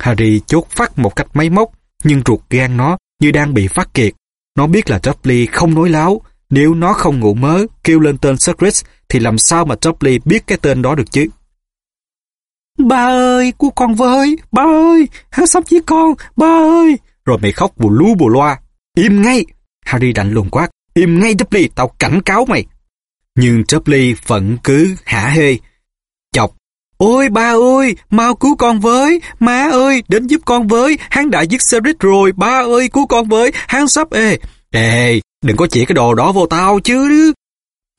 Harry chốt phát một cách máy móc, nhưng ruột gan nó như đang bị phát kiệt. Nó biết là Dudley không nói láo. Nếu nó không ngủ mớ, kêu lên tên Cedric, thì làm sao mà Dudley biết cái tên đó được chứ? Ba ơi, cứu con với, ba ơi, hắn sắp giết con, ba ơi. Rồi mày khóc bù lú bù loa. Im ngay! Harry lạnh lùng quát. Im ngay Dudley, tao cảnh cáo mày. Nhưng Dudley vẫn cứ hả hê. Ôi ba ơi, mau cứu con với, má ơi, đến giúp con với, hắn đã giết Cedric rồi, ba ơi, cứu con với, hắn sắp ê. Ê, đừng có chỉ cái đồ đó vô tao chứ.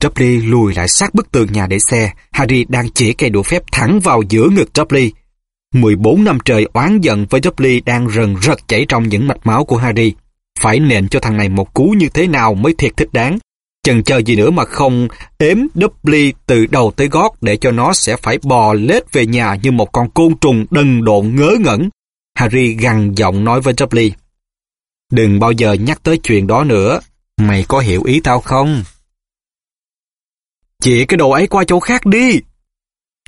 Dudley lùi lại sát bức tường nhà để xe. Harry đang chỉ cây đũa phép thẳng vào giữa ngực Dudley. 14 năm trời oán giận với Dudley đang rần rật chảy trong những mạch máu của Harry. Phải nện cho thằng này một cú như thế nào mới thiệt thích đáng. Chần chờ gì nữa mà không ếm Dudley từ đầu tới gót để cho nó sẽ phải bò lết về nhà như một con côn trùng đần độn ngớ ngẩn. Harry gằn giọng nói với Dudley. Đừng bao giờ nhắc tới chuyện đó nữa. Mày có hiểu ý tao không? Chỉ cái đồ ấy qua chỗ khác đi.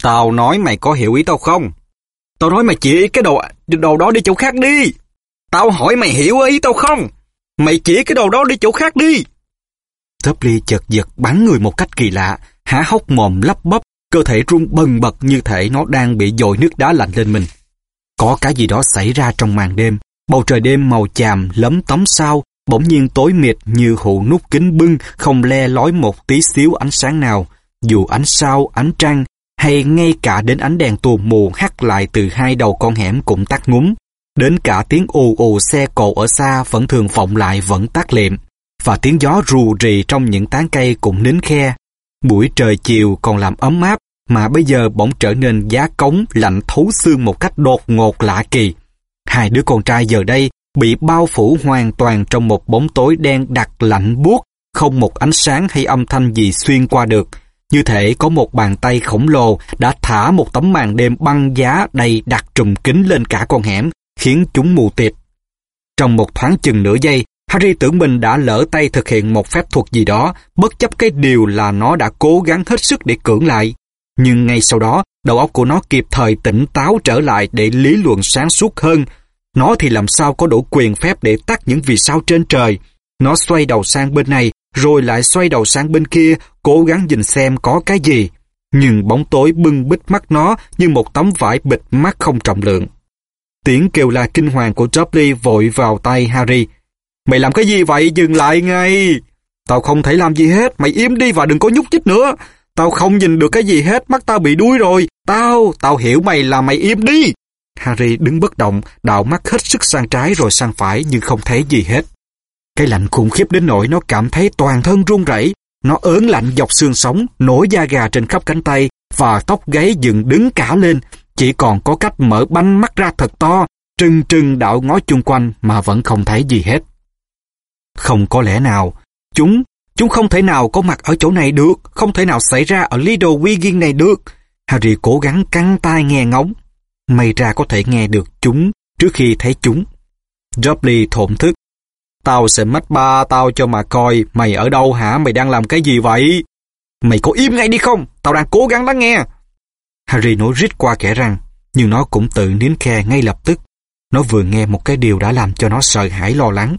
Tao nói mày có hiểu ý tao không? Tao nói mày chỉ cái đồ đồ đó đi chỗ khác đi. Tao hỏi mày hiểu ý tao không? Mày chỉ cái đồ đó đi chỗ khác đi. Dudley chợt giật bắn người một cách kỳ lạ, há hốc mồm lắp bắp, cơ thể run bần bật như thể nó đang bị dội nước đá lạnh lên mình. Có cái gì đó xảy ra trong màn đêm, bầu trời đêm màu chàm lấm tấm sao, bỗng nhiên tối mịt như hụ nút kính bưng không le lói một tí xíu ánh sáng nào, dù ánh sao, ánh trăng hay ngay cả đến ánh đèn tù mù hắt lại từ hai đầu con hẻm cũng tắt ngúm. Đến cả tiếng ù ù xe cộ ở xa vẫn thường vọng lại vẫn tắt liệm, và tiếng gió rù rì trong những tán cây cũng nín khe. Buổi trời chiều còn làm ấm áp, mà bây giờ bỗng trở nên giá cống lạnh thấu xương một cách đột ngột lạ kỳ. Hai đứa con trai giờ đây bị bao phủ hoàn toàn trong một bóng tối đen đặc lạnh buốt, không một ánh sáng hay âm thanh gì xuyên qua được. Như thể có một bàn tay khổng lồ đã thả một tấm màn đêm băng giá đầy đặc trùm kính lên cả con hẻm, khiến chúng mù tịt. Trong một thoáng chừng nửa giây, Harry tưởng mình đã lỡ tay thực hiện một phép thuật gì đó, bất chấp cái điều là nó đã cố gắng hết sức để cưỡng lại. Nhưng ngay sau đó, đầu óc của nó kịp thời tỉnh táo trở lại để lý luận sáng suốt hơn. Nó thì làm sao có đủ quyền phép để tắt những vì sao trên trời. Nó xoay đầu sang bên này, rồi lại xoay đầu sang bên kia, cố gắng nhìn xem có cái gì. Nhưng bóng tối bưng bít mắt nó như một tấm vải bịt mắt không trọng lượng. Tiếng kêu la kinh hoàng của Dudley vội vào tay Harry. Mày làm cái gì vậy? Dừng lại ngay! Tao không thể làm gì hết, mày im đi và đừng có nhúc nhích nữa. Tao không nhìn được cái gì hết, mắt tao bị đuối rồi. Tao, tao hiểu mày là mày im đi. Harry đứng bất động, đảo mắt hết sức sang trái rồi sang phải nhưng không thấy gì hết. Cái lạnh khủng khiếp đến nỗi nó cảm thấy toàn thân run rẩy, nó ớn lạnh dọc xương sống, nổi da gà trên khắp cánh tay và tóc gáy dựng đứng cả lên, chỉ còn có cách mở banh mắt ra thật to, trừng trừng đảo ngó chung quanh mà vẫn không thấy gì hết. Không có lẽ nào, chúng, chúng không thể nào có mặt ở chỗ này được, không thể nào xảy ra ở Little Wiggin này được. Harry cố gắng căng tai nghe ngóng. May ra có thể nghe được chúng trước khi thấy chúng. Dudley thổn thức. Tao sẽ mất ba tao cho mà coi, mày ở đâu hả, mày đang làm cái gì vậy? Mày có im ngay đi không, tao đang cố gắng lắng nghe. Harry nói rít qua kẻ răng, nhưng nó cũng tự nín khe ngay lập tức. Nó vừa nghe một cái điều đã làm cho nó sợ hãi lo lắng.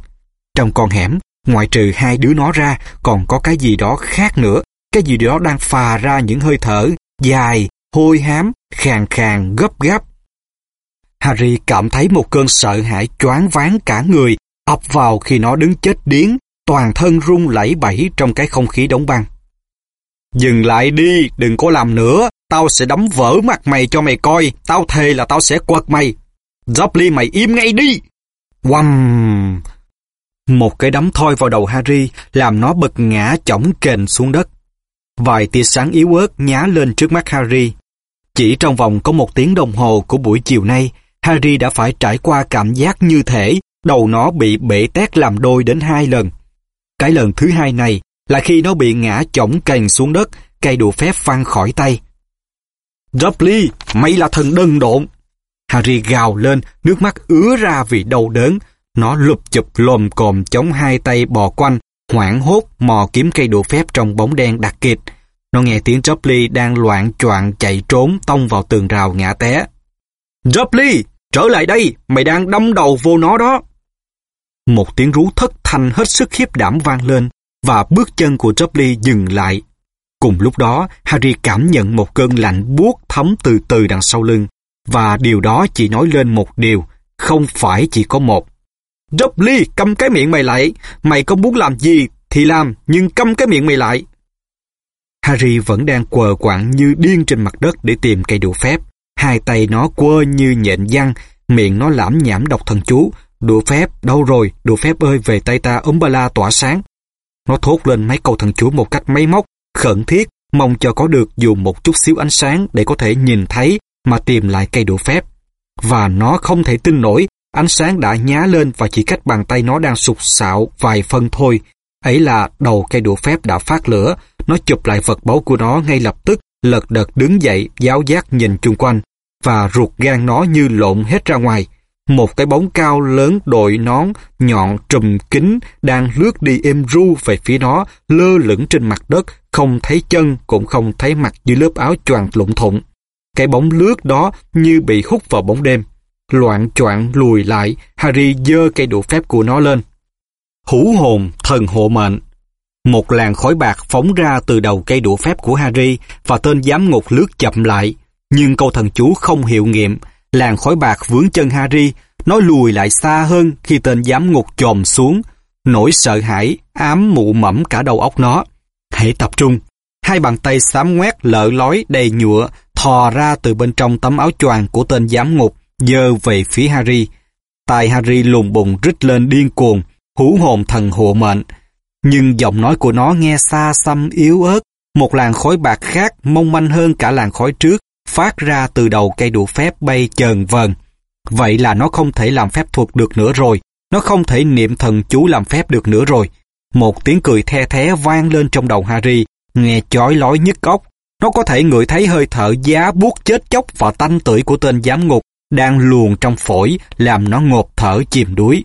Trong con hẻm, ngoại trừ hai đứa nó ra, còn có cái gì đó khác nữa. Cái gì đó đang phà ra những hơi thở, dài, hôi hám, khàn khàn, gấp gáp. Harry cảm thấy một cơn sợ hãi choáng váng cả người, ập vào khi nó đứng chết điếng, toàn thân run lẩy bẩy trong cái không khí đóng băng. Dừng lại đi, đừng có làm nữa, tao sẽ đấm vỡ mặt mày cho mày coi, tao thề là tao sẽ quật mày. Jopley mày im ngay đi! Quăm! Một cái đấm thoi vào đầu Harry làm nó bật ngã chỏng kềnh xuống đất. Vài tia sáng yếu ớt nhá lên trước mắt Harry. Chỉ trong vòng có một tiếng đồng hồ của buổi chiều nay, Harry đã phải trải qua cảm giác như thể đầu nó bị bể tét làm đôi đến hai lần. Cái lần thứ hai này là khi nó bị ngã chỏng cành xuống đất, cây đũa phép văng khỏi tay. Dudley, mày là thần đần độn. Harry gào lên, nước mắt ứa ra vì đau đớn. Nó lụp chụp lồm cồm chống hai tay bò quanh, hoảng hốt mò kiếm cây đũa phép trong bóng đen đặc kịch. Nó nghe tiếng Jopley đang loạn choạng chạy trốn tông vào tường rào ngã té. Jopley, trở lại đây, mày đang đâm đầu vô nó đó. Một tiếng rú thất thanh hết sức khiếp đảm vang lên và bước chân của Jopley dừng lại. Cùng lúc đó, Harry cảm nhận một cơn lạnh buốt thấm từ từ đằng sau lưng và điều đó chỉ nói lên một điều, không phải chỉ có một. Dudley, câm cái miệng mày lại, mày không muốn làm gì thì làm, nhưng câm cái miệng mày lại. Harry vẫn đang quờ quạng như điên trên mặt đất để tìm cây đũa phép. Hai tay nó quơ như nhện văng, miệng nó lãm nhảm đọc thần chú. Đũa phép, đâu rồi, đũa phép ơi về tay ta ống ba la tỏa sáng. Nó thốt lên mấy câu thần chú một cách máy móc, khẩn thiết, mong cho có được dù một chút xíu ánh sáng để có thể nhìn thấy mà tìm lại cây đũa phép. Và nó không thể tin nổi, ánh sáng đã nhá lên và chỉ cách bàn tay nó đang sụt sạo vài phân thôi. Ấy là đầu cây đũa phép đã phát lửa, nó chụp lại vật báu của nó ngay lập tức, lật đật đứng dậy, giáo giác nhìn chung quanh, và ruột gan nó như lộn hết ra ngoài. Một cái bóng cao lớn đội nón, nhọn trùm kính đang lướt đi êm ru về phía nó, lơ lửng trên mặt đất, không thấy chân cũng không thấy mặt dưới lớp áo choàng lụng thụng. Cái bóng lướt đó như bị hút vào bóng đêm. Loạn choạng lùi lại, Harry dơ cây đũa phép của nó lên. Hủ hồn, thần hộ mệnh. Một làn khói bạc phóng ra từ đầu cây đũa phép của Harry và tên giám ngục lướt chậm lại. Nhưng câu thần chú không hiệu nghiệm, làn khói bạc vướng chân Harry, nó lùi lại xa hơn khi tên giám ngục chồm xuống. Nỗi sợ hãi ám mụ mẫm cả đầu óc nó. Hãy tập trung. Hai bàn tay xám ngoét lợ lói đầy nhựa thò ra từ bên trong tấm áo choàng của tên giám ngục dơ về phía Harry. Tai Harry lùng bùng rít lên điên cuồng, hú hồn thần hộ mệnh. Nhưng giọng nói của nó nghe xa xăm yếu ớt, một làn khói bạc khác mong manh hơn cả làn khói trước, phát ra từ đầu cây đũa phép bay chờn vờn. Vậy là nó không thể làm phép thuật được nữa rồi, nó không thể niệm thần chú làm phép được nữa rồi. Một tiếng cười the thé vang lên trong đầu Harry, nghe chói lói nhức óc. Nó có thể ngửi thấy hơi thở giá buốt chết chóc và tanh tưởi của tên giám ngục đang luồn trong phổi làm nó ngột thở chìm đuối.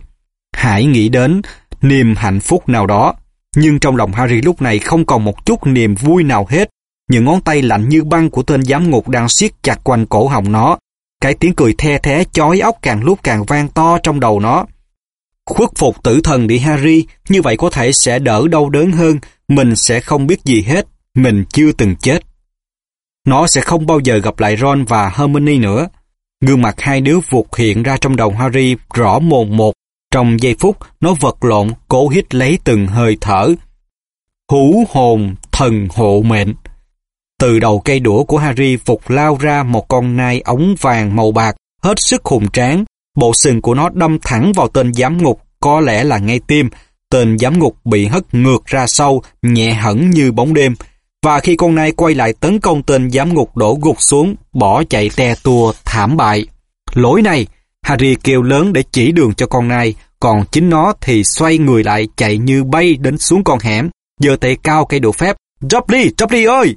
Hãy nghĩ đến niềm hạnh phúc nào đó. Nhưng trong lòng Harry lúc này không còn một chút niềm vui nào hết. Những ngón tay lạnh như băng của tên giám ngục đang siết chặt quanh cổ họng nó. Cái tiếng cười the thế chói óc càng lúc càng vang to trong đầu nó. Khuất phục tử thần đi Harry, như vậy có thể sẽ đỡ đau đớn hơn, mình sẽ không biết gì hết, mình chưa từng chết. Nó sẽ không bao giờ gặp lại Ron và Hermione nữa. Gương mặt hai đứa vụt hiện ra trong đầu Harry rõ mồn một. Trong giây phút, nó vật lộn, cố hít lấy từng hơi thở. Hú hồn, thần hộ mệnh. Từ đầu cây đũa của Harry phục lao ra một con nai ống vàng màu bạc, hết sức hùng tráng. Bộ sừng của nó đâm thẳng vào tên giám ngục, có lẽ là ngay tim. Tên giám ngục bị hất ngược ra sau, nhẹ hẳn như bóng đêm và khi con nai quay lại tấn công tên giám ngục đổ gục xuống, bỏ chạy te tua, thảm bại. Lỗi này, Harry kêu lớn để chỉ đường cho con nai, còn chính nó thì xoay người lại chạy như bay đến xuống con hẻm, giơ tay cao cây độ phép. Dudley, Dudley ơi!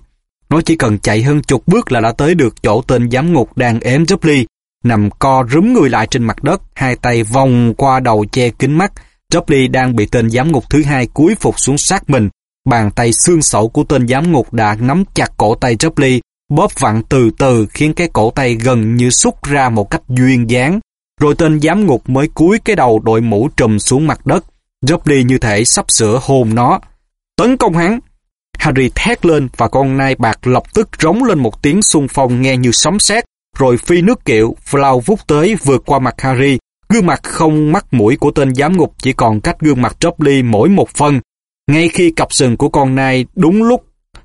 Nó chỉ cần chạy hơn chục bước là đã tới được chỗ tên giám ngục đang ém Dudley, nằm co rúm người lại trên mặt đất, hai tay vòng qua đầu che kính mắt. Dudley đang bị tên giám ngục thứ hai cúi phục xuống sát mình. Bàn tay xương sẩu của tên giám ngục đã nắm chặt cổ tay Jopley, bóp vặn từ từ khiến cái cổ tay gần như xúc ra một cách duyên dáng. Rồi tên giám ngục mới cúi cái đầu đội mũ trùm xuống mặt đất. Jopley như thể sắp sửa hôn nó. Tấn công hắn! Harry thét lên và con nai bạc lập tức rống lên một tiếng xung phong nghe như sấm sét rồi phi nước kiệu, lao vút tới vượt qua mặt Harry. Gương mặt không mắt mũi của tên giám ngục chỉ còn cách gương mặt Jopley mỗi một phân. Ngay khi cặp sừng của con nai đúng lúc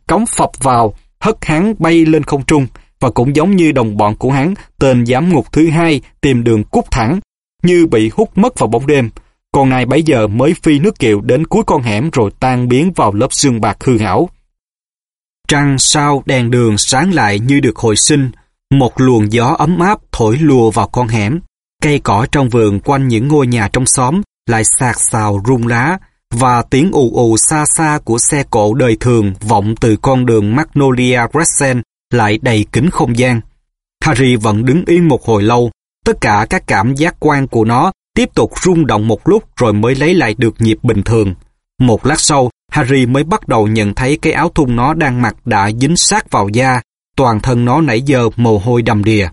cống phập vào, hất hắn bay lên không trung, và cũng giống như đồng bọn của hắn, tên giám ngục thứ hai tìm đường cút thẳng, như bị hút mất vào bóng đêm. Con nai bấy giờ mới phi nước kiệu đến cuối con hẻm rồi tan biến vào lớp xương bạc hư hảo. Trăng sao đèn đường sáng lại như được hồi sinh, một luồng gió ấm áp thổi lùa vào con hẻm. Cây cỏ trong vườn quanh những ngôi nhà trong xóm lại sạc xào rung lá, và tiếng ù ù xa xa của xe cộ đời thường vọng từ con đường Magnolia Crescent lại đầy kính không gian. Harry vẫn đứng yên một hồi lâu, tất cả các cảm giác quan của nó tiếp tục rung động một lúc rồi mới lấy lại được nhịp bình thường. Một lát sau, Harry mới bắt đầu nhận thấy cái áo thun nó đang mặc đã dính sát vào da, toàn thân nó nãy giờ mồ hôi đầm đìa.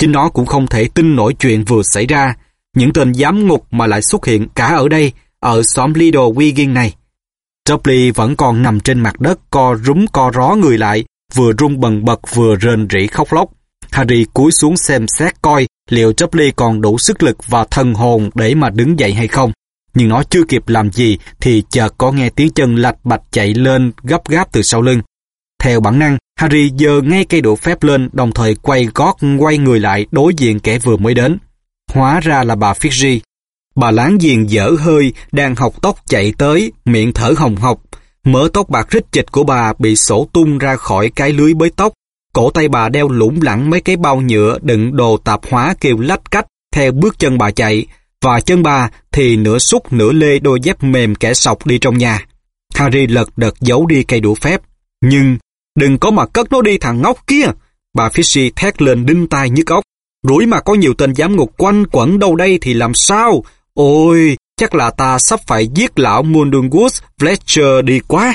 Chính nó cũng không thể tin nổi chuyện vừa xảy ra, những tên giám ngục mà lại xuất hiện cả ở đây, ở xóm Lido Wiggin này. Dudley vẫn còn nằm trên mặt đất co rúm co ró người lại, vừa rung bần bật vừa rên rỉ khóc lóc. Harry cúi xuống xem xét coi liệu Dudley còn đủ sức lực và thần hồn để mà đứng dậy hay không. Nhưng nó chưa kịp làm gì thì chợt có nghe tiếng chân lạch bạch chạy lên gấp gáp từ sau lưng. Theo bản năng, Harry giơ ngay cây đũa phép lên đồng thời quay gót quay người lại đối diện kẻ vừa mới đến. Hóa ra là bà Fitzy. Bà láng giềng dở hơi, đang học tóc chạy tới, miệng thở hồng hộc. Mớ tóc bạc rít chịch của bà bị sổ tung ra khỏi cái lưới bới tóc. Cổ tay bà đeo lủng lẳng mấy cái bao nhựa đựng đồ tạp hóa kêu lách cách theo bước chân bà chạy, và chân bà thì nửa xúc nửa lê đôi dép mềm kẻ sọc đi trong nhà. Harry lật đật giấu đi cây đũa phép. Nhưng, đừng có mà cất nó đi thằng ngốc kia. Bà Fishy thét lên đinh tai nhức óc. Rủi mà có nhiều tên giám ngục quanh quẩn đâu đây thì làm sao? Ôi, chắc là ta sắp phải giết lão Mundungus Fletcher đi quá.